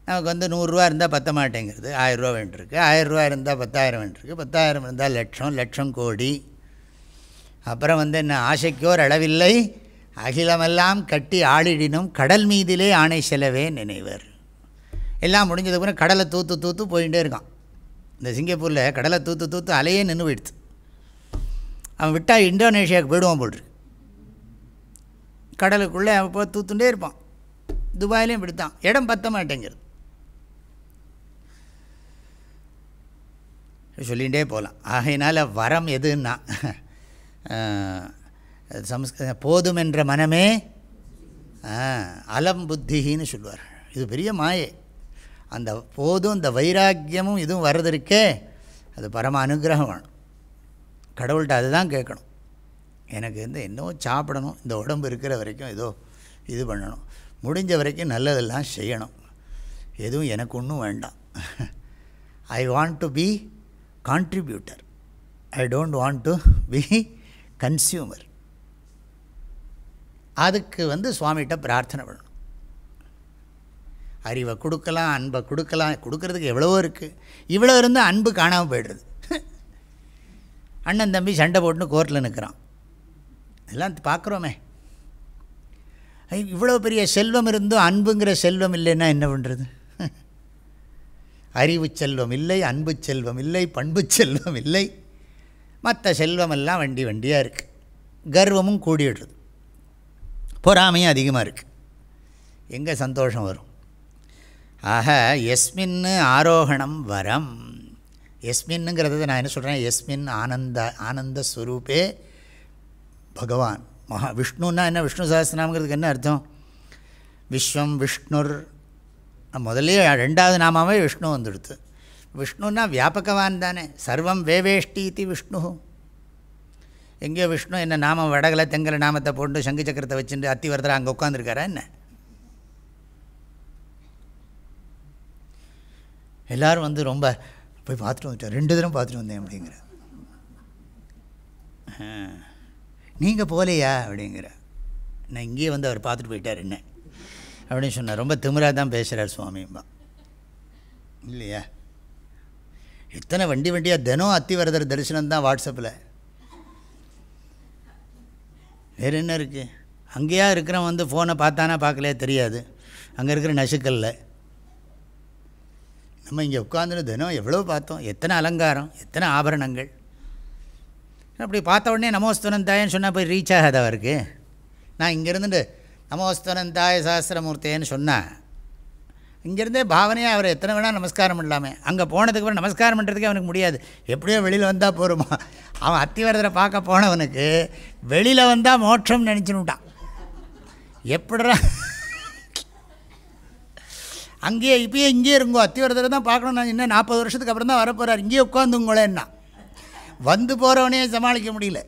[SPEAKER 1] நமக்கு வந்து நூறுரூவா இருந்தால் பத்த மாட்டேங்கிறது. ஆயிரரூவா வேண்டியிருக்கு. ஆயிரரூவா இருந்தால் பத்தாயிரம் வேண்டியிருக்கு. பத்தாயிரம் இருந்தால் லட்சம் லட்சம் கோடி. அப்புறம் வந்து என்ன ஆசைக்கோர் அளவில்லை. அகிலமெல்லாம் கட்டி ஆளிடினும் கடல் மீதிலே ஆணை செலவே நினைவர். எல்லாம் முடிஞ்சதுக்கப்புறம் கடலை தூத்து தூத்து போயிட்டே இருக்கான். இந்த சிங்கப்பூரில் கடலை தூத்து தூத்து அலையே நின்று போயிடுது. அவன் விட்டால் இந்தோனேஷியாவுக்கு போயிடுவான் போட்டுருக்கு கடலுக்குள்ளே அவன் போ தூத்துட்டே இருப்பான். துபாயிலையும் இப்படித்தான். இடம் பத்த மாட்டேங்கிறது. சொல்லிகிட்டே போகலாம். ஆகையினால் வரம் எதுன்னா சம்ஸ்கிருத போதும் என்ற மனமே அலம் புத்தின்னு சொல்லுவார் இது பெரிய மாயே. அந்த போதும் இந்த வைராக்கியமும் இதுவும் வர்றது இருக்கே அது பரம அனுகிரகம் வேணும். கடவுள்கிட்ட அதுதான் கேட்கணும். எனக்கு வந்து என்னவோ சாப்பிடணும் இந்த உடம்பு இருக்கிற வரைக்கும் ஏதோ இது பண்ணணும். முடிஞ்ச வரைக்கும் நல்லதெல்லாம் செய்யணும். எதுவும் எனக்கு ஒன்றும் வேண்டாம். I want to be contributor I don't want to be consumer அதுக்கு வந்து சுவாமிகிட்ட பிரார்த்தனை பண்ணணும். அறிவை கொடுக்கலாம் அன்பை கொடுக்கலாம். கொடுக்கறதுக்கு எவ்வளவோ இருக்குது இவ்வளோ இருந்தால் அன்பு காணாமல் போய்டுறது. அண்ணன் தம்பி சண்டை போட்டுன்னு கோர்ட்டில் நிற்கிறான் எல்லாம் பார்க்குறோமே. இவ்வளோ பெரிய செல்வம் இருந்தும் அன்புங்கிற செல்வம் இல்லைன்னா என்ன பண்ணுறது அறிவு செல்வம் இல்லை அன்பு செல்வம் இல்லை பண்பு செல்வம் இல்லை. மற்ற செல்வமெல்லாம் வண்டி வண்டியாக இருக்குது கர்வமும் கூடிடுறது பொறாமையும் அதிகமாக இருக்குது எங்கே சந்தோஷம் வரும்? ஆக எஸ்மின் ஆரோகணம் வரம். எஸ்மின்னுங்கிறத நான் என்ன சொல்கிறேன் எஸ்மின் ஆனந்த ஆனந்த ஸ்வரூபே பகவான். மகா விஷ்ணுன்னா என்ன? விஷ்ணு சஹஸ்ரநாமங்கிறதுக்கு என்ன அர்த்தம்? விஸ்வம் விஷ்ணுர் முதல்ல ரெண்டாவது நாமாவே விஷ்ணு வந்துடுத்து. விஷ்ணுன்னா வியாபகவான் தானே. சர்வம் வேவேஷ்டி இது விஷ்ணு. எங்கேயோ விஷ்ணு என்ன நாமம் வடகலை தெங்கலை நாமத்தை போட்டு சங்கு சக்கரத்தை வச்சுட்டு அத்தி வரதரா அங்கே உட்காந்துருக்காரா என்ன? எல்லோரும் வந்து ரொம்ப போய் பார்த்துட்டு வந்துட்டேன் ரெண்டு தினம் பார்த்துட்டு வந்தேன் அப்படிங்கிற. நீங்கள் போகலையா? அப்படிங்கிற. நான் இங்கேயே வந்து அவர் பார்த்துட்டு போயிட்டார் என்ன. அப்படின்னு சொன்னார். ரொம்ப திமிராக தான் பேசுகிறார் சுவாமிம்பா இல்லையா? எத்தனை வண்டி வண்டியாக தினம் அத்திவரதர் தரிசனம் தான் வாட்ஸ்அப்பில். வேறு என்ன இருக்குது அங்கேயா இருக்கிறவன் வந்து ஃபோனை பார்த்தானா பார்க்கலையே தெரியாது. அங்கே இருக்கிற நசுக்கல்ல. நம்ம இங்கே உட்காந்துட்டு தினம் எவ்வளோ பார்த்தோம். எத்தனை அலங்காரம் எத்தனை ஆபரணங்கள். அப்படி பார்த்த உடனே நமோஸ்தனந்தாயன்னு சொன்னால் போய் ரீச் ஆகாது அவருக்கு? நான் இங்கேருந்துட்டு நமோஸ்தனந்தாய சாஸ்திரமூர்த்தேன்னு சொன்னேன் இங்கேருந்தே பாவனையாக அவர் எத்தனை வேணால் நமஸ்காரம் பண்ணலாமே. அங்கே போனதுக்கு அப்புறம் நமஸ்காரம் பண்ணுறதுக்கே அவனுக்கு முடியாது. எப்படியோ வெளியில் வந்தால் போருமா. அவன் அத்திவரதரை பார்க்க போனவனுக்கு வெளியில் வந்தால் மோட்சம் நினச்சினுட்டான் எப்படா அங்கேயே இப்பயே இங்கேயே இருங்கோ. அத்திவரதரை தான் பார்க்கணும் நான் இன்னும் நாற்பது வருஷத்துக்கு அப்புறம் தான் வரப்போகிறார் இங்கேயே உட்காந்துங்களேன்னா வந்து போகிறவனே சமாளிக்க முடியல.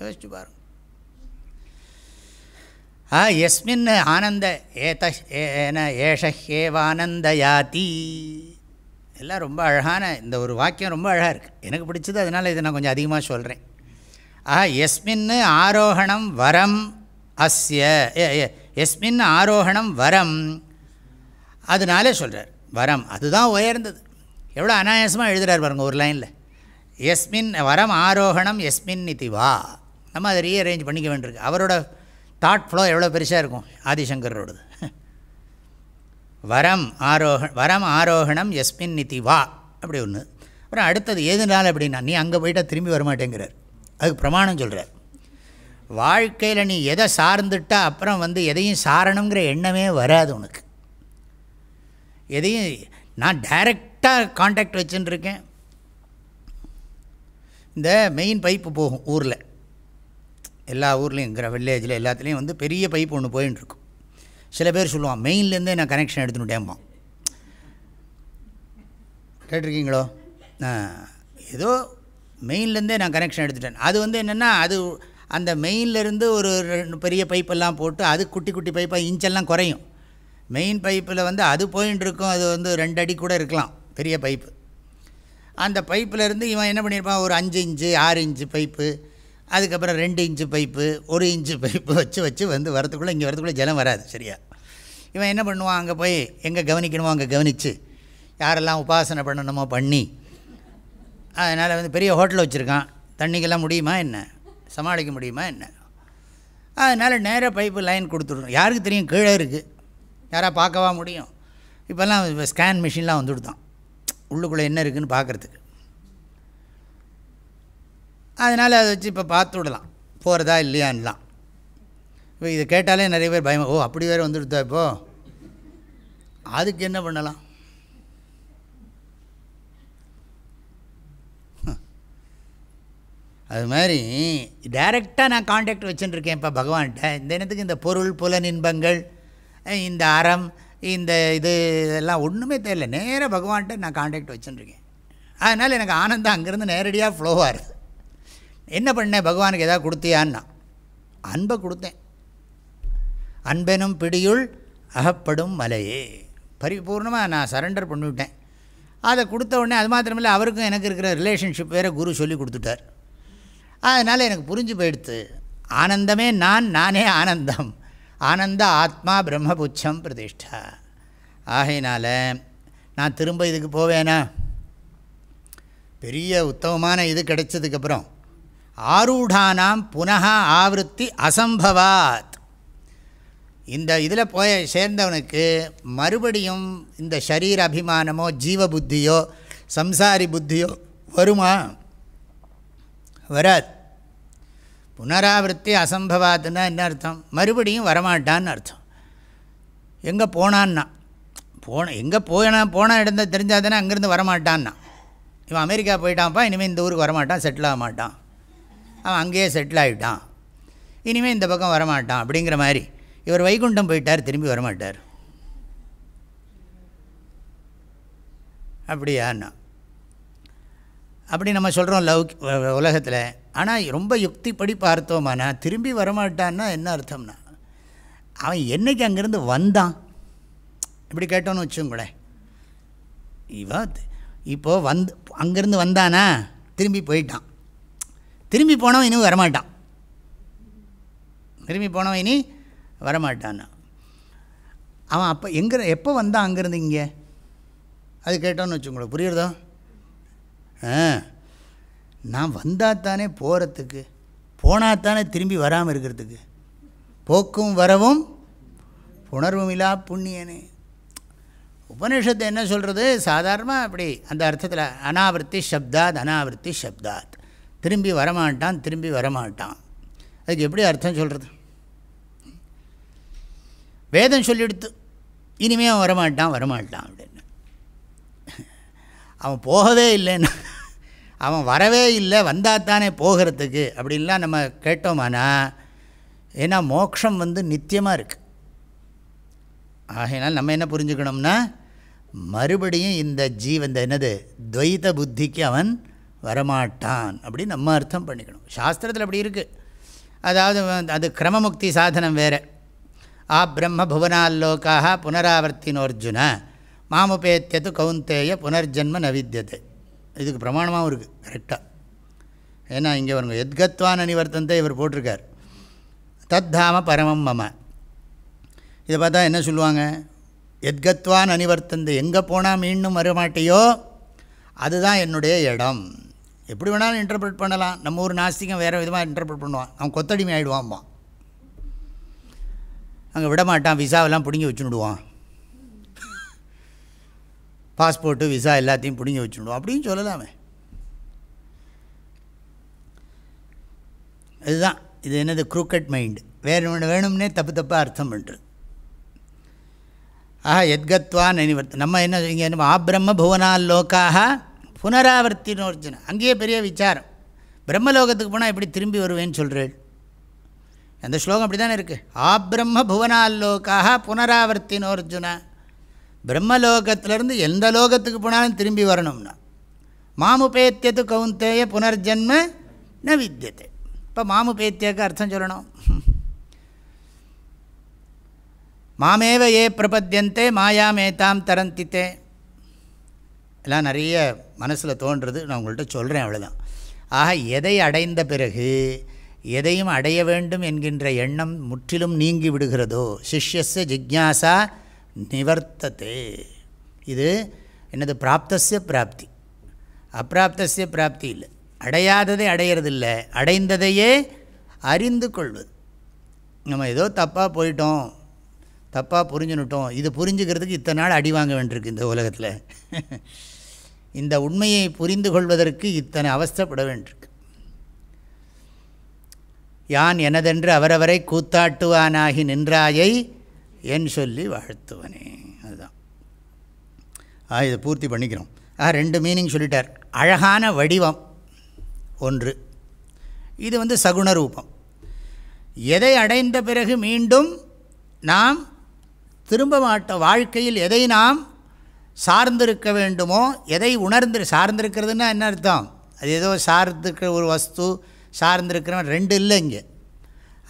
[SPEAKER 1] யோசிச்சு பாருங்க. ஆ எஸ்மின் ஆனந்த ஏத ஏன ஏஷேவானந்தயாதி எல்லாம் ரொம்ப அழகான இந்த ஒரு வாக்கியம் ரொம்ப அழகாக இருக்குது எனக்கு பிடிச்சது அதனால் இதை நான் கொஞ்சம் அதிகமாக சொல்கிறேன் ஆ எஸ்மின் ஆரோகணம் வரம் அஸ்ய எஸ்மின் ஆரோகணம் வரம். அதனாலே சொல்கிறார் வரம் அதுதான் உயர்ந்தது. எவ்வளோ அனாயாசமாக எழுதுகிறார் பாருங்கள் ஒரு லைனில். எஸ்மின் வரம் ஆரோகணம் எஸ்மின் இத்தி வா நம்ம அதை ரீஅரேஞ்ச் பண்ணிக்க வேண்டியிருக்கு. அவரோட தாட் ஃப்ளோ எவ்வளோ பெருசாக இருக்கும்? ஆதிசங்கரோடது. வரம் ஆரோக வரம் ஆரோகணம் எஸ்மின் நிதி வா அப்படி ஒன்று அப்புறம் அடுத்தது எதுனால அப்படின்னா நீ அங்கே போயிட்டால் திரும்பி வரமாட்டேங்கிறார். அதுக்கு பிரமாணம் சொல்கிறார் வாழ்க்கையில் நீ எதை சார்ந்துட்டா அப்புறம் வந்து எதையும் சாரணுங்கிற எண்ணமே வராது உனக்கு. எதையும் நான் டைரெக்டாக காண்டாக்ட் வச்சுட்டுருக்கேன் இந்த மெயின் பைப்பு போகும் ஊரில். எல்லா ஊர்லேயும் இருக்கிற வில்லேஜில் எல்லாத்துலேயும் வந்து பெரிய பைப் ஒன்று போயின்னு இருக்கும் சில பேர் சொல்லுவான் மெயின்லேருந்தே நான் கனெக்ஷன் எடுத்துனுட்டேம்மா கேட்டிருக்கீங்களோ? ஏதோ மெயின்லேருந்தே நான் கனெக்ஷன் எடுத்துட்டேன். அது வந்து என்னென்னா அது அந்த மெயின்லேருந்து ஒரு ரெண்டு பெரிய பைப்பெல்லாம் போட்டு அது குட்டி குட்டி பைப்பாக இன்ச்செல்லாம் குறையும். மெயின் பைப்பில் வந்து அது போயின்னு இருக்கும் அது வந்து ரெண்டு அடி கூட இருக்கலாம் பெரிய பைப்பு அந்த பைப்பிலேருந்து இவன் என்ன பண்ணியிருப்பான்? ஒரு அஞ்சு இன்ச்சு ஆறு இன்ச்சு பைப்பு அதுக்கப்புறம் ரெண்டு இன்ச்சு பைப்பு ஒரு இன்ச்சு பைப்பு வச்சு வச்சு வந்து வரத்துக்குள்ளே இங்கே வரத்துக்குள்ளே ஜலம் வராது சரியா? இவன் என்ன பண்ணுவான்? அங்கே போய் எங்கே கவனிக்கணுமோ அங்கே கவனித்து யாரெல்லாம் உபாசனை பண்ணணுமோ பண்ணி அதனால் வந்து பெரிய ஹோட்டல் வச்சுருக்கான். தண்ணிக்கெல்லாம் முடியுமா என்ன? சமாளிக்க முடியுமா என்ன? அதனால் நேராக பைப்பு லைன் கொடுத்துடணும். யாருக்கு தெரியும்? கீழே இருக்குது யாராக பார்க்கவா முடியும்? இப்போல்லாம் ஸ்கேன் மிஷின்லாம் வந்துவிடுதான் உள்ளுக்குள்ளே என்ன இருக்குதுன்னு பார்க்குறதுக்கு. அதனால் அதை வச்சு இப்போ பார்த்து விடலாம். போகிறதா இல்லையான்லாம் இப்போ இதை கேட்டாலே நிறைய பேர் பயம் ஓ அப்படி வேறு வந்துடுதா இப்போது அதுக்கு என்ன பண்ணலாம்? அது மாதிரி டைரெக்டாக நான் காண்டாக்ட் வச்சுட்டுருக்கேன் இப்போ பகவான்கிட்ட. இந்த இனத்துக்கு இந்த பொருள் புல இன்பங்கள் இந்த அறம் இந்த இது இதெல்லாம் ஒன்றுமே தெரியல நேராக பகவான்கிட்ட நான் காண்டாக்ட் வச்சுட்டுருக்கேன் அதனால் எனக்கு ஆனந்தம் அங்கேருந்து நேரடியாக ஃப்ளோவாக இருக்குது என்ன பண்ணேன் பகவானுக்கு எதாவது கொடுத்தியான்னா? அன்பை கொடுத்தேன். அன்பெனும் பிடியுள் அகப்படும் மலையே. பரிபூர்ணமாக நான் சரண்டர் பண்ணிவிட்டேன். அதை கொடுத்த உடனே அது மாத்திரமில்லை அவருக்கும் எனக்கு இருக்கிற ரிலேஷன்ஷிப் வேறு குரு சொல்லி கொடுத்துட்டார். அதனால் எனக்கு புரிஞ்சு போயிடுத்து. ஆனந்தமே நான் நானே ஆனந்தம். ஆனந்த ஆத்மா பிரம்மபுச்சம் பிரதிஷ்டா. ஆகையினால் நான் திரும்ப இதுக்கு போவேனா? பெரிய உத்தமமான இது கிடைச்சதுக்கப்புறம் ஆரூடானாம் புனக ஆவருத்தி அசம்பவாத். இந்த இதில் போய் சேர்ந்தவனுக்கு மறுபடியும் இந்த ஷரீர அபிமானமோ ஜீவ புத்தியோ சம்சாரி புத்தியோ வருமா? வராது. புனராவருத்தி அசம்பவாத்துன்னா என்ன அர்த்தம்? மறுபடியும் வரமாட்டான்னு அர்த்தம். எங்கே போனான்னா போன எங்கே போனா போன இடம் தெரிஞ்சால் தானே அங்கேருந்து வரமாட்டான்னா. இவன் அமெரிக்கா போயிட்டான்ப்பா இனிமேல் இந்த ஊருக்கு வரமாட்டான் செட்டில் ஆக மாட்டான். அவன் அங்கேயே செட்டில் ஆகிட்டான் இனிமேல் இந்த பக்கம் வரமாட்டான் அப்படிங்கிற மாதிரி இவர் வைகுண்டம் போயிட்டார் திரும்பி வரமாட்டார். அப்படியாண்ணா அப்படி நம்ம சொல்கிறோம் லவ் உலகத்தில். ஆனால் ரொம்ப யுக்திப்படி பார்த்தோமானா திரும்பி வரமாட்டான்னா என்ன அர்த்தம்னா அவன் என்றைக்கு அங்கேருந்து வந்தான்? இப்படி கேட்டோன்னு வச்சுங்களேன் இவன் இப்போது வந்து அங்கேருந்து வந்தானா திரும்பி போயிட்டான். திரும்பி போனவன் இனி வரமாட்டான். திரும்பி போனவன் இனி வரமாட்டான்னா. அவன் அப்போ எங்கே எப்போ வந்தான் அங்கேருந்து இங்கே? அது கேட்டோன்னு வச்சுக்கோங்களேன். புரியுறதோ? ஆ. நான் வந்தால் தானே போகிறதுக்கு போனால் தானே திரும்பி வராமல் இருக்கிறதுக்கு. போக்கும் வரவும் புணர்வும் இல்லா புண்ணியனே. உபநிஷத்தை என்ன சொல்கிறது சாதாரணமாக அப்படி அந்த அர்த்தத்தில் அனாவர்த்தி சப்தாத் அனாவர்த்தி சப்தாத். திரும்பி வரமாட்டான் திரும்பி வரமாட்டான். அதுக்கு எப்படி அர்த்தம் சொல்கிறது வேதம் சொல்லிடுத்து இனிமே அவன் வரமாட்டான் வரமாட்டான் அப்படின்னு. அவன் போகவே இல்லைன்னு. அவன் வரவே இல்லை வந்தால் தானே போகிறதுக்கு அப்படின்லாம் நம்ம கேட்டோமானா ஏன்னா மோக்ஷம் வந்து நித்தியமாக இருக்குது ஆகையினால் நம்ம என்ன புரிஞ்சுக்கணும்னா மறுபடியும் இந்த ஜீவ இந்த என்னது துவைத புத்திக்கு அவன் வரமாட்டான் அப்படின்னு நம்ம அர்த்தம் பண்ணிக்கணும். சாஸ்திரத்தில் அப்படி இருக்குது அதாவது அது கிரமமுக்தி சாதனம் வேறு. ஆ பிரம்ம புவனால்லோக்காக புனராவர்த்தினோர்ஜுன. மாமுபேத்தியது கவுந்தேய புனர்ஜன்ம நவித்தியது இதுக்கு பிரமாணமாகவும் இருக்குது கரெக்டாக ஏன்னா இங்கே வருங்க எத்கத்வான் அனிவர்த்தந்தை இவர் போட்டிருக்கார். தத்தாம பரமம் மம. இதை பார்த்தா என்ன சொல்லுவாங்க? எத்கத்வான் அனிவர்த்தந்தை எங்கே போனால் மீண்டும் வரமாட்டியோ அதுதான் என்னுடைய இடம். எப்படி வேணாலும் இன்டர்பிரட் பண்ணலாம். நம்ம ஊர் நாஸ்திகம் வேறு விதமாக இன்டர்பிரட் பண்ணுவான். அவன் கொத்தடிமை ஆகிடுவான்மா அங்கே விடமாட்டான் விசாவெல்லாம் பிடுங்கி வச்சுடுவான். பாஸ்போர்ட்டு விசா எல்லாத்தையும் பிடுங்கி வச்சுடுவோம் அப்படின்னு சொல்லலாமே இதுதான். இது என்னது? குரூக்கட் மைண்டு வேறு வேணும்னே தப்பு தப்பாக அர்த்தம் பண்ணுறது ஆஹா எத்கத்வா நினைவர்த்தி நம்ம என்ன இங்கே என்ன ஆப்ரம்ம புவனால் லோக்காக புனராவர்த்தினோர்ஜுன. அங்கேயே பெரிய விசாரம். பிரம்மலோகத்துக்கு போனால் எப்படி திரும்பி வருவேன்னு சொல்கிறேள் அந்த ஸ்லோகம் அப்படி தானே இருக்குது ஆப்ரம்ம புவனால் லோக்காக புனராவர்த்தினோர்ஜுன. பிரம்மலோகத்திலேருந்து எந்த லோகத்துக்கு போனாலும் திரும்பி வரணும்னா. மாமுபேத்தியத்து கவுந்தேய புனர்ஜன்ம ந வித்தியத்தை இப்போ மாமுபேத்தியக்கு அர்த்தம் சொல்லணும். மாமேவ ஏ பிரபத்தியந்தே மாயாமேதாம் தரந்தித்தே. எல்லாம் நிறைய மனசில் தோன்றுறது நான் உங்கள்கிட்ட சொல்கிறேன் அவ்வளோதான் ஆக எதை அடைந்த பிறகு எதையும் அடைய வேண்டும் என்கின்ற எண்ணம் முற்றிலும் நீங்கி விடுகிறதோ சிஷ்யஸ ஜிக்யாசா நிவர்த்தத்தே இது என்னது? பிராப்தசிய பிராப்தி. அப்பிராப்தசிய பிராப்தி இல்லை. அடையாததை அடையிறதில்லை. அடைந்ததையே அறிந்து கொள்வது. நம்ம ஏதோ தப்பாக போயிட்டோம் தப்பாக புரிஞ்சுனுட்டோம் இது புரிஞ்சுக்கிறதுக்கு இத்தனை நாள் அடி வாங்க வேண்டியிருக்கு இந்த உலகத்தில். இந்த உண்மையை புரிந்து கொள்வதற்கு இத்தனை அவஸ்தப்பட வேண்டியிருக்கு. யான் எனதென்று அவரவரை கூத்தாட்டுவானாகி நின்றாயை என் சொல்லி வாழ்த்துவனே. அதுதான். ஆ இதை பூர்த்தி பண்ணிக்கிறோம். ஆ ரெண்டு மீனிங் சொல்லிட்டார். அழகான வடிவம் ஒன்று. இது வந்து சகுண ரூபம். எதை அடைந்த பிறகு மீண்டும் நாம் திரும்ப மாட்டோம். வாழ்க்கையில் எதை நாம் சார்ந்திருக்க வேண்டுமோ எதை உணர்ந்து சார்ந்திருக்கிறதுனா என்ன அர்த்தம்? அது ஏதோ சார்ந்திருக்கிற ஒரு வஸ்து சார்ந்திருக்கிறவன் ரெண்டு இல்லை இங்கே.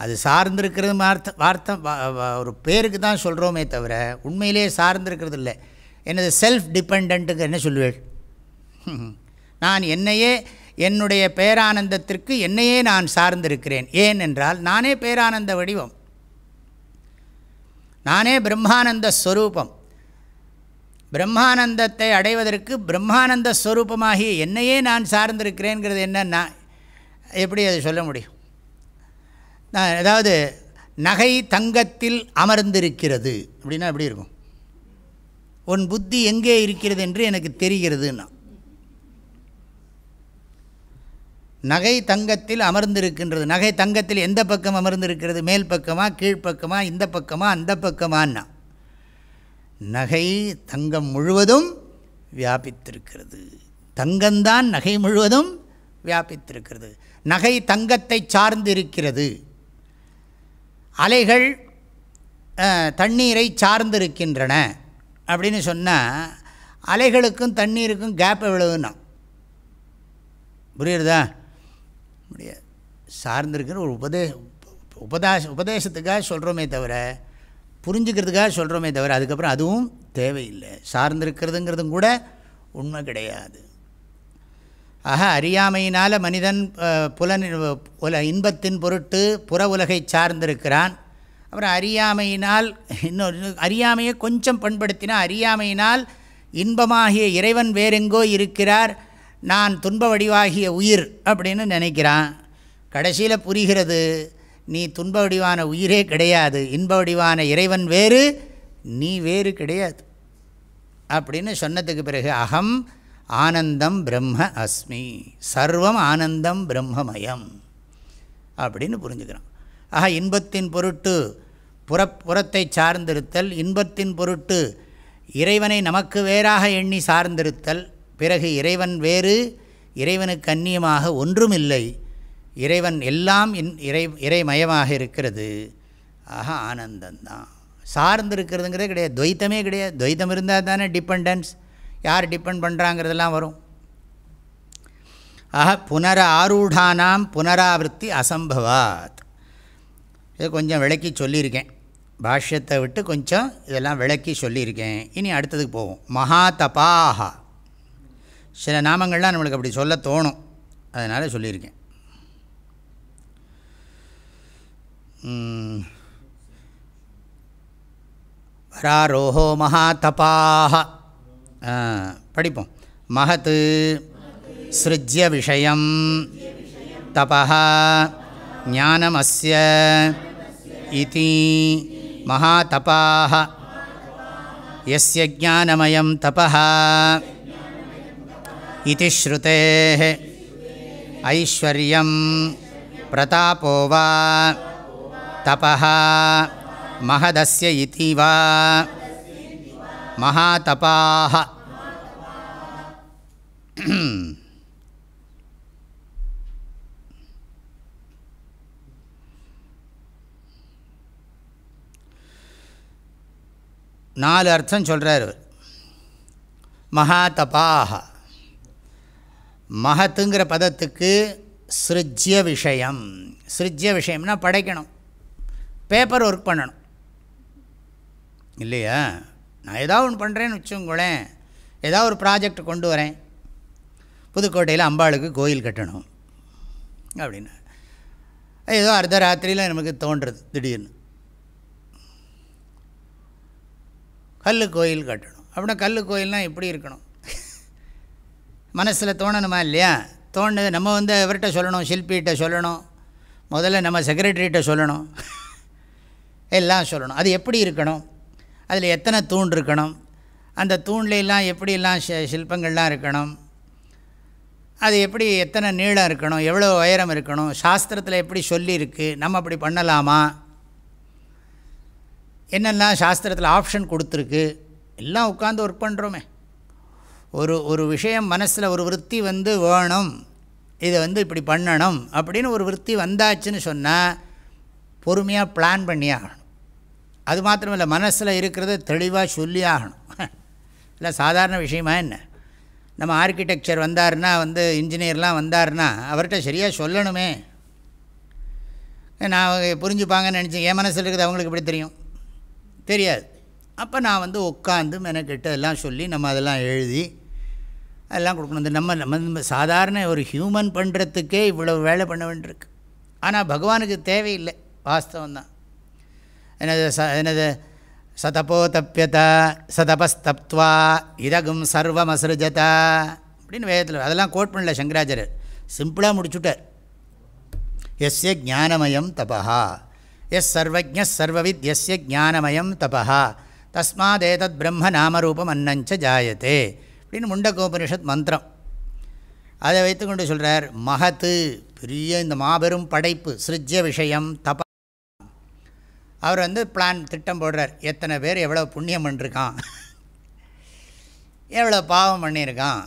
[SPEAKER 1] அது சார்ந்திருக்கிறது வார்த்தை வார்த்தை ஒரு பேருக்கு தான் சொல்கிறோமே தவிர உண்மையிலே சார்ந்திருக்கிறது இல்லை. எனது செல்ஃப் டிபெண்ட்டுக்கு என்ன சொல்லுவேன் நான் என்னையே என்னுடைய பேரானந்தத்திற்கு என்னையே நான் சார்ந்திருக்கிறேன். ஏன் என்றால் நானே பேரானந்த வடிவம். நானே பிரம்மானந்த ஸ்வரூபம் பிரம்மானந்தத்தை அடைவதற்கு பிரம்மானந்த ஸ்வரூபமாகிய என்னையே நான் சார்ந்திருக்கிறேங்கிறது என்னன்னா எப்படி அதை சொல்ல முடியும்? நான் அதாவது நகை தங்கத்தில் அமர்ந்திருக்கிறது. அப்படின்னா எப்படி இருக்கும்? உன் புத்தி எங்கே இருக்கிறது என்று எனக்கு தெரிகிறதுன்னா. நகை தங்கத்தில் அமர்ந்திருக்கின்றது. நகை தங்கத்தில் எந்த பக்கம் அமர்ந்திருக்கிறது? மேல் பக்கமாக கீழ்ப்பக்கமாக இந்த பக்கமாக அந்த பக்கமான்னா. நகை தங்கம் முழுவதும் வியாபித்திருக்கிறது. தங்கம்தான் நகை முழுவதும் வியாபித்திருக்கிறது. நகை தங்கத்தை சார்ந்திருக்கிறது. அலைகள் தண்ணீரை சார்ந்திருக்கின்றன அப்படின்னு சொன்னால் அலைகளுக்கும் தண்ணீருக்கும் கேப் எவ்வளவுன்னா? புரியுறதா? முடியாது. சார்ந்திருக்கிற ஒரு உபதே உபதாச உபதேசத்துக்காக சொல்கிறோமே தவிர புரிஞ்சுக்கிறதுக்காக சொல்கிறோமே தவிர அதுக்கப்புறம் அதுவும் தேவையில்லை. சார்ந்திருக்கிறதுங்கிறதும் கூட உண்மை கிடையாது. ஆக அறியாமையினால் மனிதன் புலன் உல இன்பத்தின் பொருட்டு புற உலகை சார்ந்திருக்கிறான். அப்புறம் அறியாமையினால் இன்னொரு அறியாமையை கொஞ்சம் பண்படுத்தினா அறியாமையினால் இன்பமாகிய இறைவன் வேறெங்கோ இருக்கிறார். நான் துன்ப வடிவாகிய உயிர் அப்படின்னு நினைக்கிறான். கடைசியில் புரிகிறது நீ துன்ப வடிவான உயிரே கிடையாது. இன்ப வடிவான இறைவன் வேறு நீ வேறு கிடையாது. அப்படின்னு சொன்னதுக்கு பிறகு அகம் ஆனந்தம் பிரம்ம அஸ்மி சர்வம் ஆனந்தம் பிரம்மமயம் அப்படின்னு புரிஞ்சுக்கிறான் ஆக இன்பத்தின் பொருட்டு புற புறத்தை சார்ந்திருத்தல் இன்பத்தின் பொருட்டு இறைவனை நமக்கு வேறாக எண்ணி சார்ந்திருத்தல் பிறகு இறைவன் வேறு இறைவனுக்கு அந்நியமாக ஒன்றுமில்லை. இறைவன் எல்லாம் இன் இறை இறைமயமாக இருக்கிறது. ஆக ஆனந்தந்தான். சார்ந்திருக்கிறதுங்கிறதே கிடையாது. துவைத்தமே கிடையாது. துவைத்தம் இருந்தால் தானே டிபெண்டன்ஸ் யார் டிபெண்ட் பண்ணுறாங்கிறதெல்லாம் வரும். ஆக புனர ஆரூடானாம் புனராவர்த்தி அசம்பவாத். இது கொஞ்சம் விளக்கி சொல்லியிருக்கேன். பாஷ்யத்தை விட்டு கொஞ்சம் இதெல்லாம் விளக்கி சொல்லியிருக்கேன். இனி அடுத்ததுக்கு போவோம். மகா தபாஹா சில நாமங்கள்லாம் நம்மளுக்கு அப்படி சொல்ல தோணும். அதனால் சொல்லியிருக்கேன் ம். வராரோஹோ மகாதபாக படிப்போம். மகத் சிருஜ்ய விஷயம். தபா ஞானமஸ்ய இதி மகாதபாக எஸ்ய ஜானமயம் தபா இது ஸ்ருதே. ஐஸ்வர்யம் பிரதாபோ तपः महदस्य इति वा महातपाः நாலு அர்த்தம் சொல்கிறார் மகாதபாக மகத்துங்கிற பதத்துக்கு சிருஜ்ய விஷயம் சிருஜ்ய விஷயம்னா படைக்கணும் பேப்பர் ஒர்க் பண்ணணும். இல்லையா? நான் ஏதாவது ஒன்று பண்ணுறேன்னு வச்சுங்களேன் ஏதாவது ஒரு ப்ராஜெக்ட் கொண்டு வரேன். புதுக்கோட்டையில் அம்பாளுக்கு கோயில் கட்டணும். அப்படின்னா ஏதோ அர்த்தராத்திரியில் நமக்கு தோன்றுறது திடீர்னு. கல் கோயில் கட்டணும். அப்படின்னா கல் கோயில்னால் எப்படி இருக்கணும்? மனசில் தோணணுமா இல்லையா? தோணுது. நம்ம வந்து இவர்கிட்ட சொல்லணும் ஷில்பிகிட்ட சொல்லணும். முதல்ல நம்ம செக்ரட்டரிகிட்ட சொல்லணும். எல்லாம் சொல்லணும். அது எப்படி இருக்கணும்? அதில் எத்தனை தூண் இருக்கணும்? அந்த தூண்ல எல்லாம் சில்பங்கள்லாம் இருக்கணும்? அது எப்படி எத்தனை நீளம் இருக்கணும்? எவ்வளோ உயரம் இருக்கணும்? சாஸ்திரத்தில் எப்படி சொல்லியிருக்கு? நம்ம அப்படி பண்ணலாமா? என்னெல்லாம் சாஸ்திரத்தில் ஆப்ஷன் கொடுத்துருக்கு? எல்லாம் உட்காந்து ஒர்க் பண்ணுறோமே ஒரு ஒரு விஷயம் மனசில் ஒரு விற்பி வந்து வேணும். இதை வந்து இப்படி பண்ணணும் அப்படின்னு ஒரு விற்பி வந்தாச்சுன்னு சொன்னால் பொறுமையாக பிளான் பண்ணியாகணும். அது மாத்திரம் இல்லை மனசில் இருக்கிறத தெளிவாக சொல்லி ஆகணும். இல்லை சாதாரண விஷயமா என்ன? நம்ம ஆர்கிடெக்சர் வந்தாருன்னா வந்து இன்ஜினியர்லாம் வந்தாருன்னா அவர்கிட்ட சரியாக சொல்லணுமே. நான் புரிஞ்சுப்பாங்கன்னு நினச்சேன் என் மனசில் இருக்குது அவங்களுக்கு எப்படி தெரியும்? தெரியாது. அப்போ நான் வந்து உட்காந்து மெனக்கெட்டு அதெல்லாம் சொல்லி நம்ம அதெல்லாம் எழுதி அதெல்லாம் கொடுக்கணும். இந்த நம்ம நம்ம சாதாரண ஒரு ஹியூமன் பண்ணுறதுக்கே இவ்வளோ வேலை பண்ண வேண்டியிருக்கு. ஆனால் பகவானுக்கு தேவையில்லை வாஸ்தவம் தான் எனது ச எனது சதபோ தப்பியத சதபஸ்தப்துவா இதகும் சர்வம் அசிருஜதா அப்படின்னு வேதத்தில் அதெல்லாம் கோட் பண்ணல சங்கராச்சாரியர். சிம்பிளாக முடிச்சுட்டார். எஸ்ய ஜானமயம் தபா எஸ் சர்வஜ சர்வவித் எஸ்ய ஜானமயம் தபா தஸ்மாதேதத் பிரம்ம நாமரூபம் அன்னஞ்ச ஜாயத்தே அப்படின்னு முண்டகோபனிஷத் மந்திரம். அதை வைத்துக்கொண்டு சொல்கிறார் மகத்து பெரிய இந்த மாபெரும் படைப்பு சிருஜ்ய விஷயம் தப அவர் வந்து பிளான் திட்டம் போடுறார். எத்தனை பேர் எவ்வளோ புண்ணியம் பண்ணிருக்கான்? எவ்வளோ பாவம் பண்ணியிருக்கான்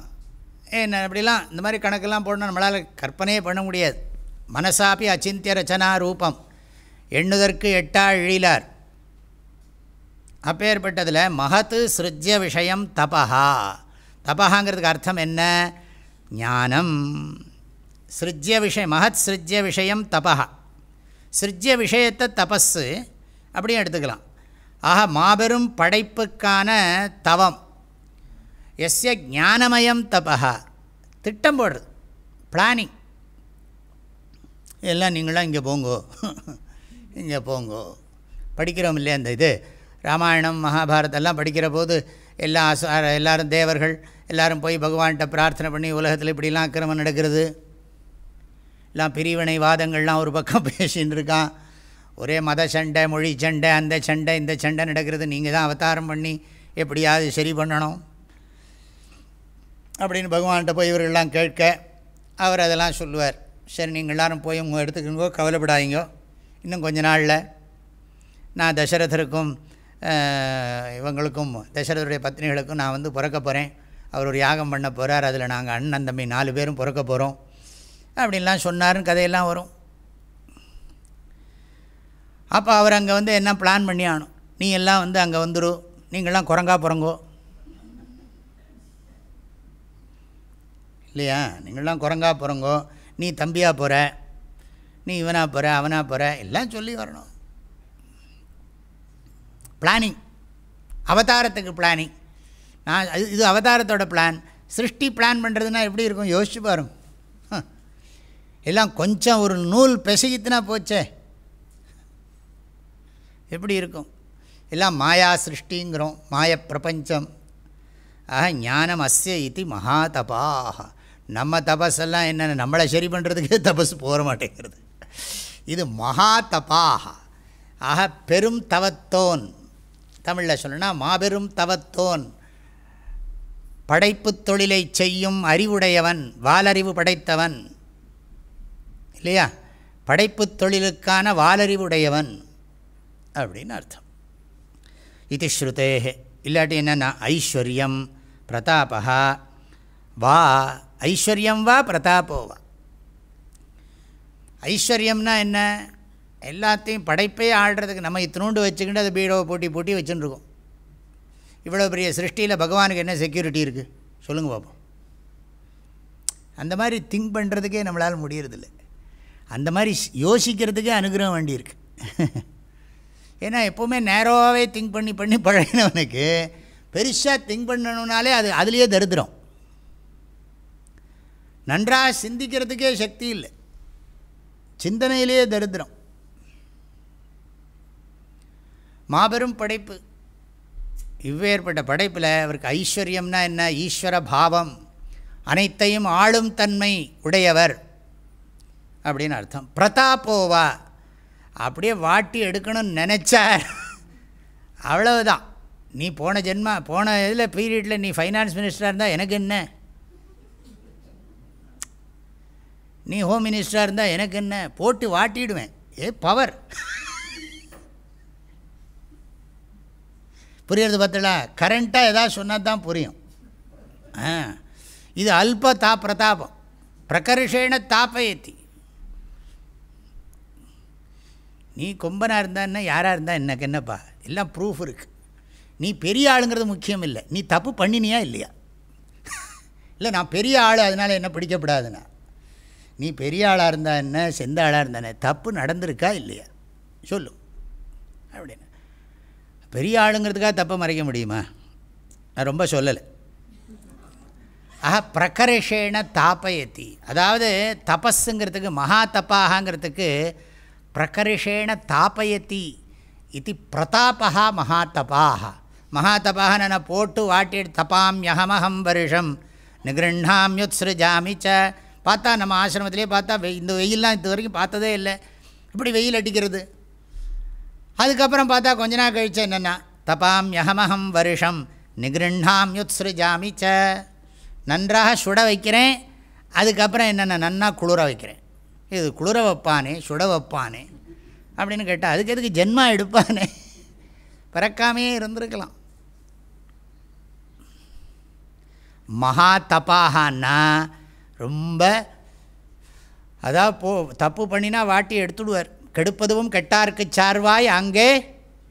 [SPEAKER 1] என்ன அப்படிலாம் இந்த மாதிரி கணக்கெல்லாம் போடணும் நம்மளால் கற்பனையே பண்ண முடியாது. மனசாப்பி அச்சிந்திய ரச்சனா ரூபம். எண்ணுதற்கு எட்டா இழிலார். அப்பேற்பட்டதில் மகத்து சிருஜ்ய விஷயம் தபஹா. தபஹாங்கிறதுக்கு அர்த்தம் என்ன? ஞானம். சிருஜ்ய விஷயம் மகத் சிருஜ்ய விஷயம் தபஹா. சிருஜ்ய விஷயத்தை தபஸு அப்படியும் எடுத்துக்கலாம். ஆக மாபெரும் படைப்புக்கான தவம். எஸ்ய ஞானமயம் தபா திட்டம் போடுறது பிளானிங் எல்லாம் நீங்களாம் இங்கே போங்கோ. இங்கே போங்கோ. படிக்கிறோம் இல்லையா அந்த இது? ராமாயணம் மகாபாரதெல்லாம் படிக்கிற போது எல்லா அசு எல்லாரும் தேவர்கள் எல்லாரும் போய் பகவான்கிட்ட பிரார்த்தனை பண்ணி உலகத்தில் இப்படிலாம் அக்கிரமம் நடக்கிறது. எல்லாம் பிரிவினை வாதங்கள்லாம் ஒரு பக்கம் பேசின்னு இருக்கான். ஒரே மத சண்டை மொழி சண்டை அந்த சண்டை இந்த சண்டை நடக்கிறது. நீங்கள் தான் அவதாரம் பண்ணி எப்படியாவது சரி பண்ணணும் அப்படின்னு பகவான்கிட்ட போய் இவர்கள்லாம் கேட்க அவர் அதெல்லாம் சொல்லுவார். சரி நீங்கள் எல்லோரும் போய் உங்கள் எடுத்துக்கோங்கோ கவலைப்படாதீங்க. இன்னும் கொஞ்ச நாளில் நான் தசரதருக்கும் இவங்களுக்கும் தசரதருடைய பத்னிகளுக்கும் நான் வந்து பிறக்க போகிறேன் அவர் ஒரு யாகம் பண்ண போகிறார் அதில் நாங்கள் அண்ணன் தம்பி நாலு பேரும் பிறக்க போகிறோம் அப்படின்லாம் சொன்னார்னு கதையெல்லாம் வரும். அப்போ அவர் அங்கே வந்து என்ன பிளான் பண்ணி ஆகணும் நீ எல்லாம் வந்து அங்கே வந்துடும் நீங்கள்லாம் குரங்கா பிறங்கோ இல்லையா? நீங்கள்லாம் குரங்கா பிறங்கோ நீ தம்பியாக போகிற நீ இவனாக போகிற அவனாக போகிற எல்லாம் சொல்லி வரணும். பிளானிங் அவதாரத்துக்கு பிளானிங் நான் இது இது அவதாரத்தோட பிளான் சிருஷ்டி பிளான் பண்ணுறதுனா எப்படி இருக்கும்? யோசிச்சு பாருங்க. எல்லாம் கொஞ்சம் ஒரு நூல் பெசகித்துனா போச்சே. எப்படி இருக்கும்? எல்லாம் மாயா சிருஷ்டிங்கிறோம் மாய பிரபஞ்சம். ஆக ஞானம் அஸ்ய இது மகாதபாக நம்ம தபஸெல்லாம் என்னென்ன நம்மளை சரி பண்ணுறதுக்கே தபஸ் போக மாட்டேங்கிறது. இது மகா தபாக ஆக பெரும் தவத்தோன். தமிழில் சொல்லணும்னா மாபெரும் தவத்தோன். படைப்பு தொழிலை செய்யும் அறிவுடையவன் வாலறிவு படைத்தவன். இல்லையா? படைப்பு தொழிலுக்கான வாலறிவுடையவன். அப்படின்னு அர்த்தம். இது ஸ்ருதே இல்லாட்டி என்னென்னா ஐஸ்வர்யம் பிரதாபா வா ஐஸ்வர்யம் வா பிரதாபோவா ஐஸ்வர்யம்னா என்ன? எல்லாத்தையும் படைப்பே ஆடுறதுக்கு நம்ம இத்தினூண்டு வச்சுக்கிட்டு அதை பீடோவை போட்டி போட்டி வச்சுன்னு இவ்வளோ பெரிய சிருஷ்டியில் பகவானுக்கு என்ன செக்யூரிட்டி இருக்குது சொல்லுங்கள் பார்ப்போம் அந்த மாதிரி திங்க் பண்ணுறதுக்கே நம்மளால் முடியறதில்லை. அந்த மாதிரி யோசிக்கிறதுக்கே அனுகிரகம் வேண்டியிருக்கு. ஏன்னா எப்போவுமே நேரோவாகவே திங்க் பண்ணி பண்ணி பழகினவனுக்கு பெருசாக திங்க் பண்ணணுனாலே அது அதுலேயே தரித்திரம். நன்றாக சிந்திக்கிறதுக்கே சக்தி இல்லை. சிந்தனையிலேயே தரித்திரம். மாபெரும் படைப்பு. இவ்வேற்பட்ட படைப்பில் அவருக்கு ஐஸ்வர்யம்னா என்ன? ஈஸ்வர பாவம். அனைத்தையும் ஆளும் தன்மை உடையவர். அப்படின்னு அர்த்தம். பிரதாப்போவா அப்படியே வாட்டி எடுக்கணும்னு நினச்சா அவ்வளவுதான். நீ போன ஜென்மா போன இதில் பீரியடில் நீ ஃபைனான்ஸ் மினிஸ்டராக இருந்தால் எனக்கு என்ன? நீ ஹோம் மினிஸ்டராக இருந்தால் எனக்கு என்ன? போட்டு வாட்டிடுவேன். ஏ பவர் புரியுறது பார்த்தலா கரண்ட்டாக எதாவது சொன்னால் தான் புரியும். ஆ. இது அல்ப தா பிரதாபம். பிரகர்ஷேண தாப்பயத்தி நீ கொம்பனாக இருந்தா என்ன யாராக இருந்தால் எனக்கு என்னப்பா? எல்லாம் ப்ரூஃப் இருக்குது நீ பெரிய ஆளுங்கிறது முக்கியம் இல்லை நீ தப்பு பண்ணினியா இல்லையா? இல்லை நான் பெரிய ஆள் அதனால் என்ன பிடிக்கப்படாதுண்ணா நீ பெரிய ஆளாக இருந்தா என்ன செந்த ஆளாக இருந்தானே தப்பு நடந்திருக்கா இல்லையா? சொல்லு. அப்படின்னு. பெரிய ஆளுங்கிறதுக்காக தப்பை மறைக்க முடியுமா? நான் ரொம்ப சொல்லலை. ஆஹா பிரகர்ஷேண தாப்பயத்தி அதாவது தபஸுங்கிறதுக்கு மகா தப்பாகங்கிறதுக்கு பிரகர்ஷேண தாபயத்தி இது பிரதாபா மகாத்தபாக மகாத்தபாக நான் போட்டு வாட்டி தபாமியகமகம் வருஷம் நிகிருண்ணாமியுத்ஸ்ருஜாமி ச பார்த்தா நம்ம ஆசிரமத்திலே பார்த்தா இந்த வெயிலெலாம் இது வரைக்கும் பார்த்ததே இல்லை இப்படி வெயில் அடிக்கிறது அதுக்கப்புறம் பார்த்தா கொஞ்ச நாள் கழிச்சு என்னென்னா தபாமியகமகம் வருஷம் நிகிருண்ணாமியுத்ஸ்ருஜாமி ச நன்றாக சுட வைக்கிறேன் அதுக்கப்புறம் என்னென்ன நன்னா குளிர வைக்கிறேன் இது குளிர வைப்பானே சுட வைப்பானே அப்படின்னு கேட்டால் அதுக்கு எதுக்கு ஜென்மா எடுப்பானே? பிறக்காமையே இருந்திருக்கலாம். மகா தப்பாகனா ரொம்ப அதாவது போ தப்பு பண்ணினா வாட்டி எடுத்துடுவார். கெடுப்பதும் கெட்டார்க்கு சார்வாய் அங்கே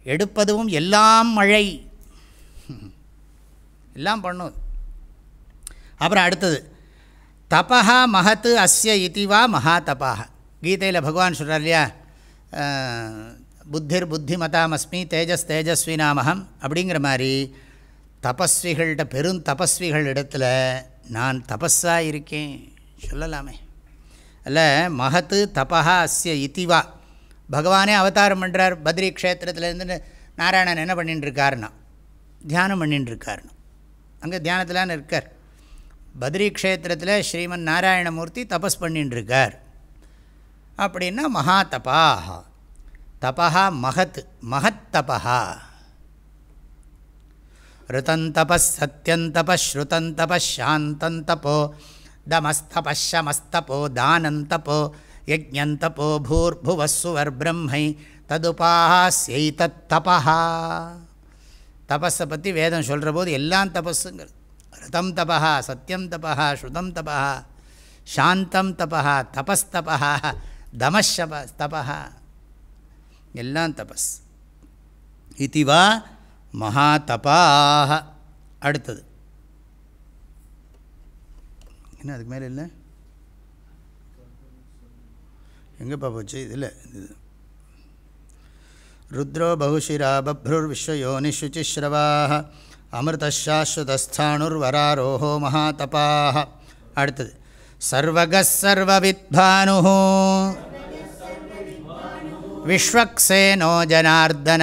[SPEAKER 1] எடுப்பதும் எல்லாம் மழை. எல்லாம் பண்ணும். அப்புறம் அடுத்தது தபா மகத்து அஸ்ய இதிவா மகா தபாக கீதையில் பகவான் சொல்கிறார் இல்லையா? புத்திர் புத்திமதாமஸ்மி தேஜஸ் தேஜஸ்வி நாமகம் அப்படிங்கிற மாதிரி தபஸ்விகள்கிட்ட பெரும் தபஸ்விகள் இடத்துல நான் தபஸாக இருக்கேன் சொல்லலாமே. அல்ல மகத்து தபா அஸ்ய இத்திவா பகவானே அவதாரம் பண்ணுறார் பத்ரி க்ஷேத்திரத்துலேருந்து நாராயணன் என்ன பண்ணிட்டுருக்காருன்னா தியானம் பண்ணிட்டுருக்காருன்னா அங்கே தியானத்தில் இருக்கார். பத்ரி க்ஷேத்திரத்தில் ஸ்ரீமன் நாராயணமூர்த்தி தபஸ் பண்ணிட்டு இருக்கார் அப்படின்னா மகா தபாக தபா மகத் மகத் தபா ருதந்தப சத்தியந்தப சாந்தந்தபோ தமஸ்தபஷமஸ்தபோ தானந்தபோ யஜந்தபோ பூர்புவஸ்ஸுவர் பிரம்மை ததுபாஸ்யை தப்பா தபஸை பற்றி வேதம் சொல்கிற போது எல்லாம் தபஸுங்கிறது ரிதம் தபா சத்தியம் தபா ஸ்ருதம் தபா சாந்தம் தபா தபஸ்தபா தமஷப தபா எல்லாம் தபஸ் இதுவா மகா தபாக அடுத்தது என்ன அதுக்கு மேலே இல்லை எங்கேப்பா போச்சு இதில் இது ருத்ரோ பகுஷிரா பப்ருர் விஸ்வயோனிஷுச்சிஸ்ரவாக அமிர்தாஸ்வதஸ்தானுர்வராரோஹோ மகாதபாக அடுத்தது சர்வகர்வவித்பானு விஸ்வக்ஸேனோ ஜனார்தன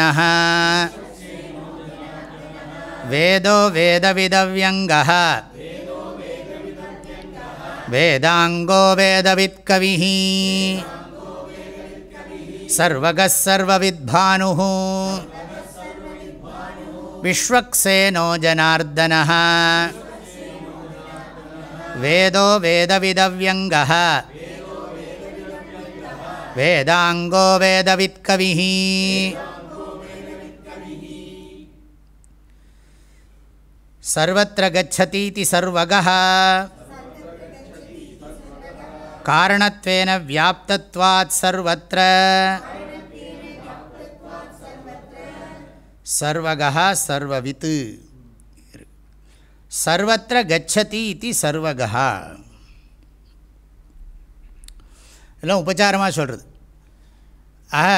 [SPEAKER 1] வேதோ வேதவிதவியங்க வேதாங்கோ வேதவித்கவி சர்வகர்வவித்பானு சர்வவித்பானு விஸ்வக்ஸேனோ ஜனார்தன வேதோ வேதவிதவ்யங்க வேதாங்கோ வேதவித்கவி சர்வத்திர கச்சதீதி சர்வகः காரணத்வேன வியாப்தத்வாத் சர்வகா சர்வவித் சர்வத்திர கச்சதி இது சர்வகா. எல்லாம் உபச்சாரமாக சொல்கிறது ஆக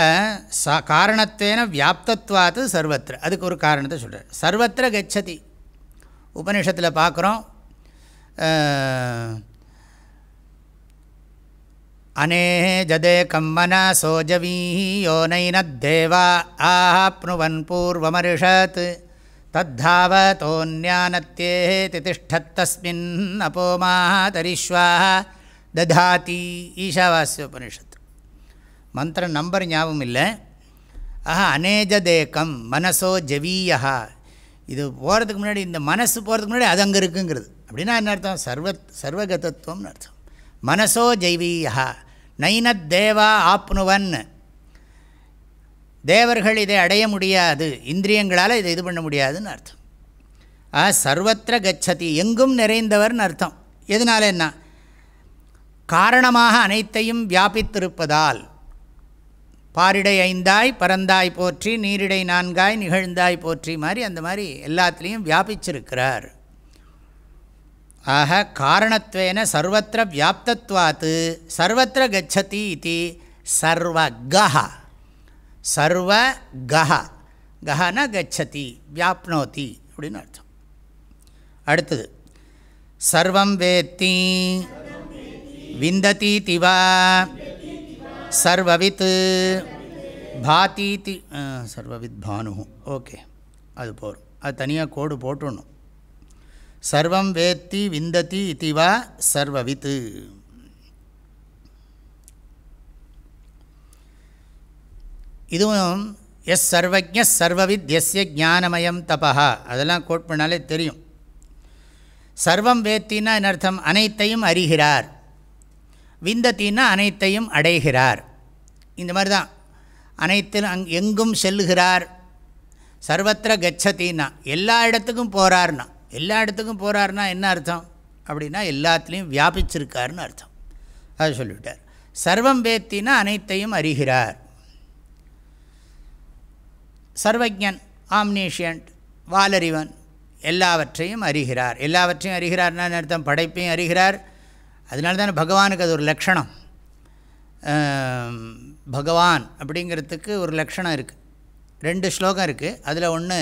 [SPEAKER 1] ச காரணத்தேன வியாப்தத்வாத்து சர்வத்திர அதுக்கு ஒரு காரணத்தை சொல்கிறார் சர்வத்திர கச்சதி. உபனிஷத்தில் பார்க்குறோம் அனே ஜதே கம்மனா சோஜவீ யோனைனத்தேவா ஆப்னுவன் பூர்வமரிஷத் தத்தாவதோன்யானத்தேதி திஷ்டத்தஸ்மின் அப்போமாதரிஷ்வா ததாதி ஈஷாவாஸ்யோபனிஷத் மந்திரம் நம்பர் ஞாபகம் இல்லை ஆஹா அநேஜதேக்கம் மனசோ ஜவீயா இது போகிறதுக்கு முன்னாடி இந்த மனசு போகிறதுக்கு முன்னாடி அது அங்கே இருக்குங்கிறது. அப்படின்னா என்ன அர்த்தம்? சர்வ சர்வகதத்துவம்னு அர்த்தம். மனசோ ஜெய்வீயா நைனத் தேவா ஆப்னுவன். தேவர்கள் இதை அடைய முடியாது. இந்திரியங்களால் இதை இது பண்ண முடியாதுன்னு அர்த்தம். ஆ சர்வத்திர கச்சதி. எங்கும் நிறைந்தவர்னு அர்த்தம். எதனால என்ன? காரணமாக அனைத்தையும் வியாபித்திருப்பதால். பாரிடை ஐந்தாய் பரந்தாய் போற்றி நீரிடை நான்காய் நிகழ்ந்தாய் போற்றி மாதிரி அந்த மாதிரி எல்லாத்துலேயும் வியாபிச்சிருக்கிறார். ஆக காரணத்துவேன சர்வத்திர வியாப்தத்வாத்து சர்வத்திர கச்சதி இது சர்வகஹ. சர்வகஹ. கஹன கச்சதி வியாப்னோதி அப்படின்னு அர்த்தம். அடுத்தது சர்வம் வேத்தி விந்ததி திவா சர்வவித் பாத்தீதி சர்வவித் பானு ஓகே அது போகும் அது தனியாக கோடு போட்டுடணும். சர்வம் வேத்தி விந்ததி இது வா சர்வவித். இதுவும் எஸ் சர்வஜ சர்வவித் எஸ்ய ஞானமயம் தபா அதெல்லாம் கோட் பண்ணாலே தெரியும். சர்வம் வேத்தின்னா என்ன அர்த்தம்? அனைத்தையும் அறிகிறார். விந்தத்தின்னா அனைத்தையும் அடைகிறார். இந்த மாதிரி தான் அனைத்திலும் அங் எங்கும் செல்லுகிறார். சர்வத்திர கச்சத்தின்னா. எல்லா இடத்துக்கும் போகிறார்னா எல்லா இடத்துக்கும் போகிறாருன்னா என்ன அர்த்தம்? அப்படின்னா எல்லாத்துலேயும் வியாபிச்சிருக்காருன்னு அர்த்தம். அது சொல்லிவிட்டார். சர்வம் வேத்தினா அனைத்தையும் அறிகிறார். சர்வஜன் ஆம்னேஷியன்ட் வாலறிவன் எல்லாவற்றையும் அறிகிறார். எல்லாவற்றையும் அறிகிறார்னா என்ன அர்த்தம்? படைப்பையும் அறிகிறார். அதனால தானே பகவானுக்கு அது ஒரு லக்ஷணம் பகவான் அப்படிங்கிறதுக்கு ஒரு லக்ஷணம் இருக்குது ரெண்டு ஸ்லோகம் இருக்குது அதில் ஒன்று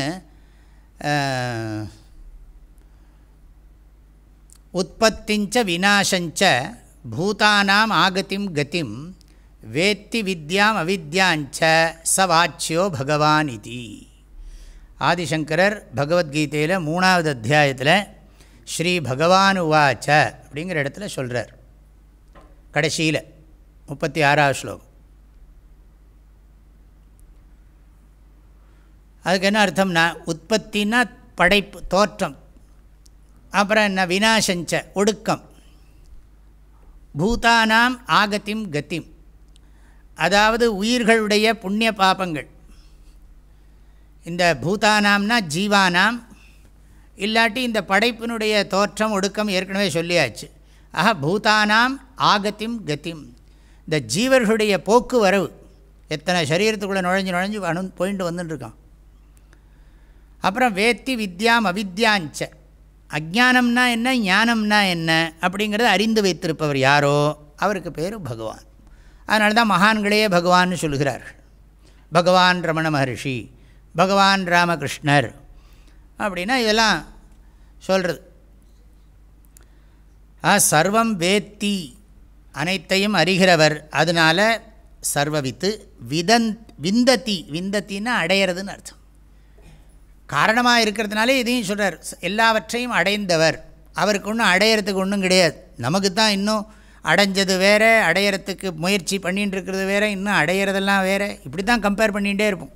[SPEAKER 1] உற்பத்திஞ்ச விநாசஞ்ச பூதானாம் ஆகத்திம் கதிம் வேத்தி வித்யாம் அவித்யாஞ்ச சவாச்சியோ பகவான் இது ஆதிசங்கரர் பகவத்கீதையில் மூணாவது அத்தியாயத்தில் ஸ்ரீ பகவான் உவாச்ச அப்படிங்கிற இடத்துல சொல்கிறார் கடைசியில் முப்பத்தி ஆறாவது ஸ்லோகம். அதுக்கு என்ன அர்த்தம்னா உற்பத்தின்னா படைப்பு தோற்றம். அப்புறம் என்ன? வினாசஞ்ச ஒடுக்கம். பூதானாம் ஆகத்திம் கத்திம். அதாவது உயிர்களுடைய புண்ணிய பாபங்கள். இந்த பூதானாம்னா ஜீவானாம். இல்லாட்டி இந்த படைப்பினுடைய தோற்றம் ஒடுக்கம் ஏற்கனவே சொல்லியாச்சு. ஆக பூதானாம் ஆகத்திம் கத்திம். இந்த ஜீவர்களுடைய போக்குவரவு எத்தனை சரீரத்துக்குள்ளே நுழைஞ்சு நுழைஞ்சு அணு போயிட்டு வந்துட்டுருக்கான் அப்புறம் வேத்தி வித்யாம் அவித்யாஞ்ச. அஜானம்னா என்ன ஞானம்னா என்ன அப்படிங்கிறத அறிந்து வைத்திருப்பவர் யாரோ அவருக்கு பேர் பகவான். அதனால தான் மகான்களையே பகவான் சொல்கிறார்கள் பகவான் ரமண மகர்ஷி பகவான் ராமகிருஷ்ணர் அப்படின்னா இதெல்லாம் சொல்கிறது ஆ சர்வம் வேத்தி அனைத்தையும் அறிகிறவர் அதனால் சர்வவித்து விதந் விந்தத்தி விந்தத்தின்னா அடையிறதுன்னு அர்த்தம். காரணமாக இருக்கிறதுனாலே இதையும் சொல்கிறார் எல்லாவற்றையும் அடைந்தவர். அவருக்கு ஒன்றும் அடையிறதுக்கு ஒன்றும் கிடையாது. நமக்கு தான் இன்னும் அடைஞ்சது வேறு அடையிறதுக்கு முயற்சி பண்ணிகிட்டு இருக்கிறது வேறு இன்னும் அடையிறதெல்லாம் வேறு. இப்படி தான் கம்பேர் பண்ணிகிட்டே இருப்போம்.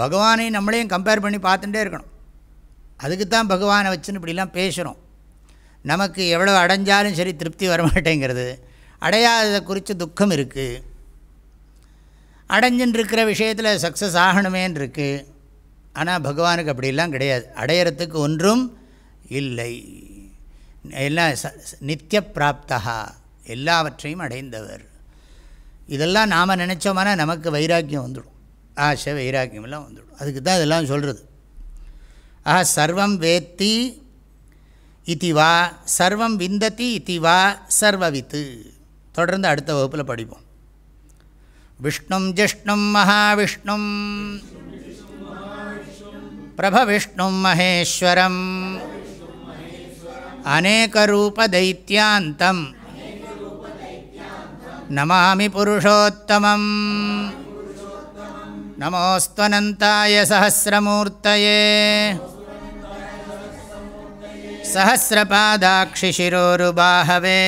[SPEAKER 1] பகவானையும் நம்மளையும் கம்பேர் பண்ணி பார்த்துட்டே இருக்கணும். அதுக்கு தான் பகவானை வச்சுன்னு இப்படிலாம் பேசுகிறோம் நமக்கு எவ்வளோ அடைஞ்சாலும் சரி திருப்தி வரமாட்டேங்கிறது அடையாததை குறித்து துக்கம் இருக்குது அடைஞ்சுன்னு இருக்கிற விஷயத்தில் சக்ஸஸ் ஆகணுமேன்னு இருக்குது ஆனால் பகவானுக்கு அப்படிலாம் கிடையாது. அடையிறத்துக்கு ஒன்றும் இல்லை. எல்லாம் நித்திய பிராப்தா எல்லாவற்றையும் அடைந்தவர். இதெல்லாம் நாம் நினச்சோம்னா நமக்கு வைராக்கியம் வந்துடும். ஆசை வைராக்கியம் எல்லாம் வந்துடும். அதுக்கு தான் இதெல்லாம் சொல்கிறது ஆஹா சர்வம் வேத்தி இத்தி வா சர்வம் விந்ததி இத்தி வா சர்வவித்து. தொடர்ந்து அடுத்த வகுப்பில் படிப்போம். விஷ்ணும் ஜிஷ்ணும் மகாவிஷ்ணும். प्रभविष्णुं महेश्वरम्। अनेकरूपदैत्यां नमामि पुरुषोत्तमं नमोऽस्त्वनन्ताय सहस्रमूर्तये। सहस्रपादाक्षिशिरोरुबाहवे।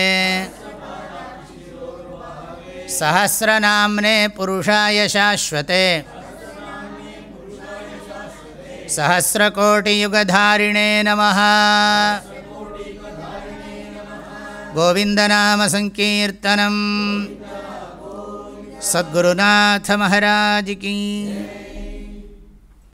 [SPEAKER 1] सहस्रनाम्ने पुरुषाय शाश्वते। सहस्रकोटियुगधारिणे नमः। गोविन्दनामसङ्कीर्तनं सद्गुरुनाथमहाराज की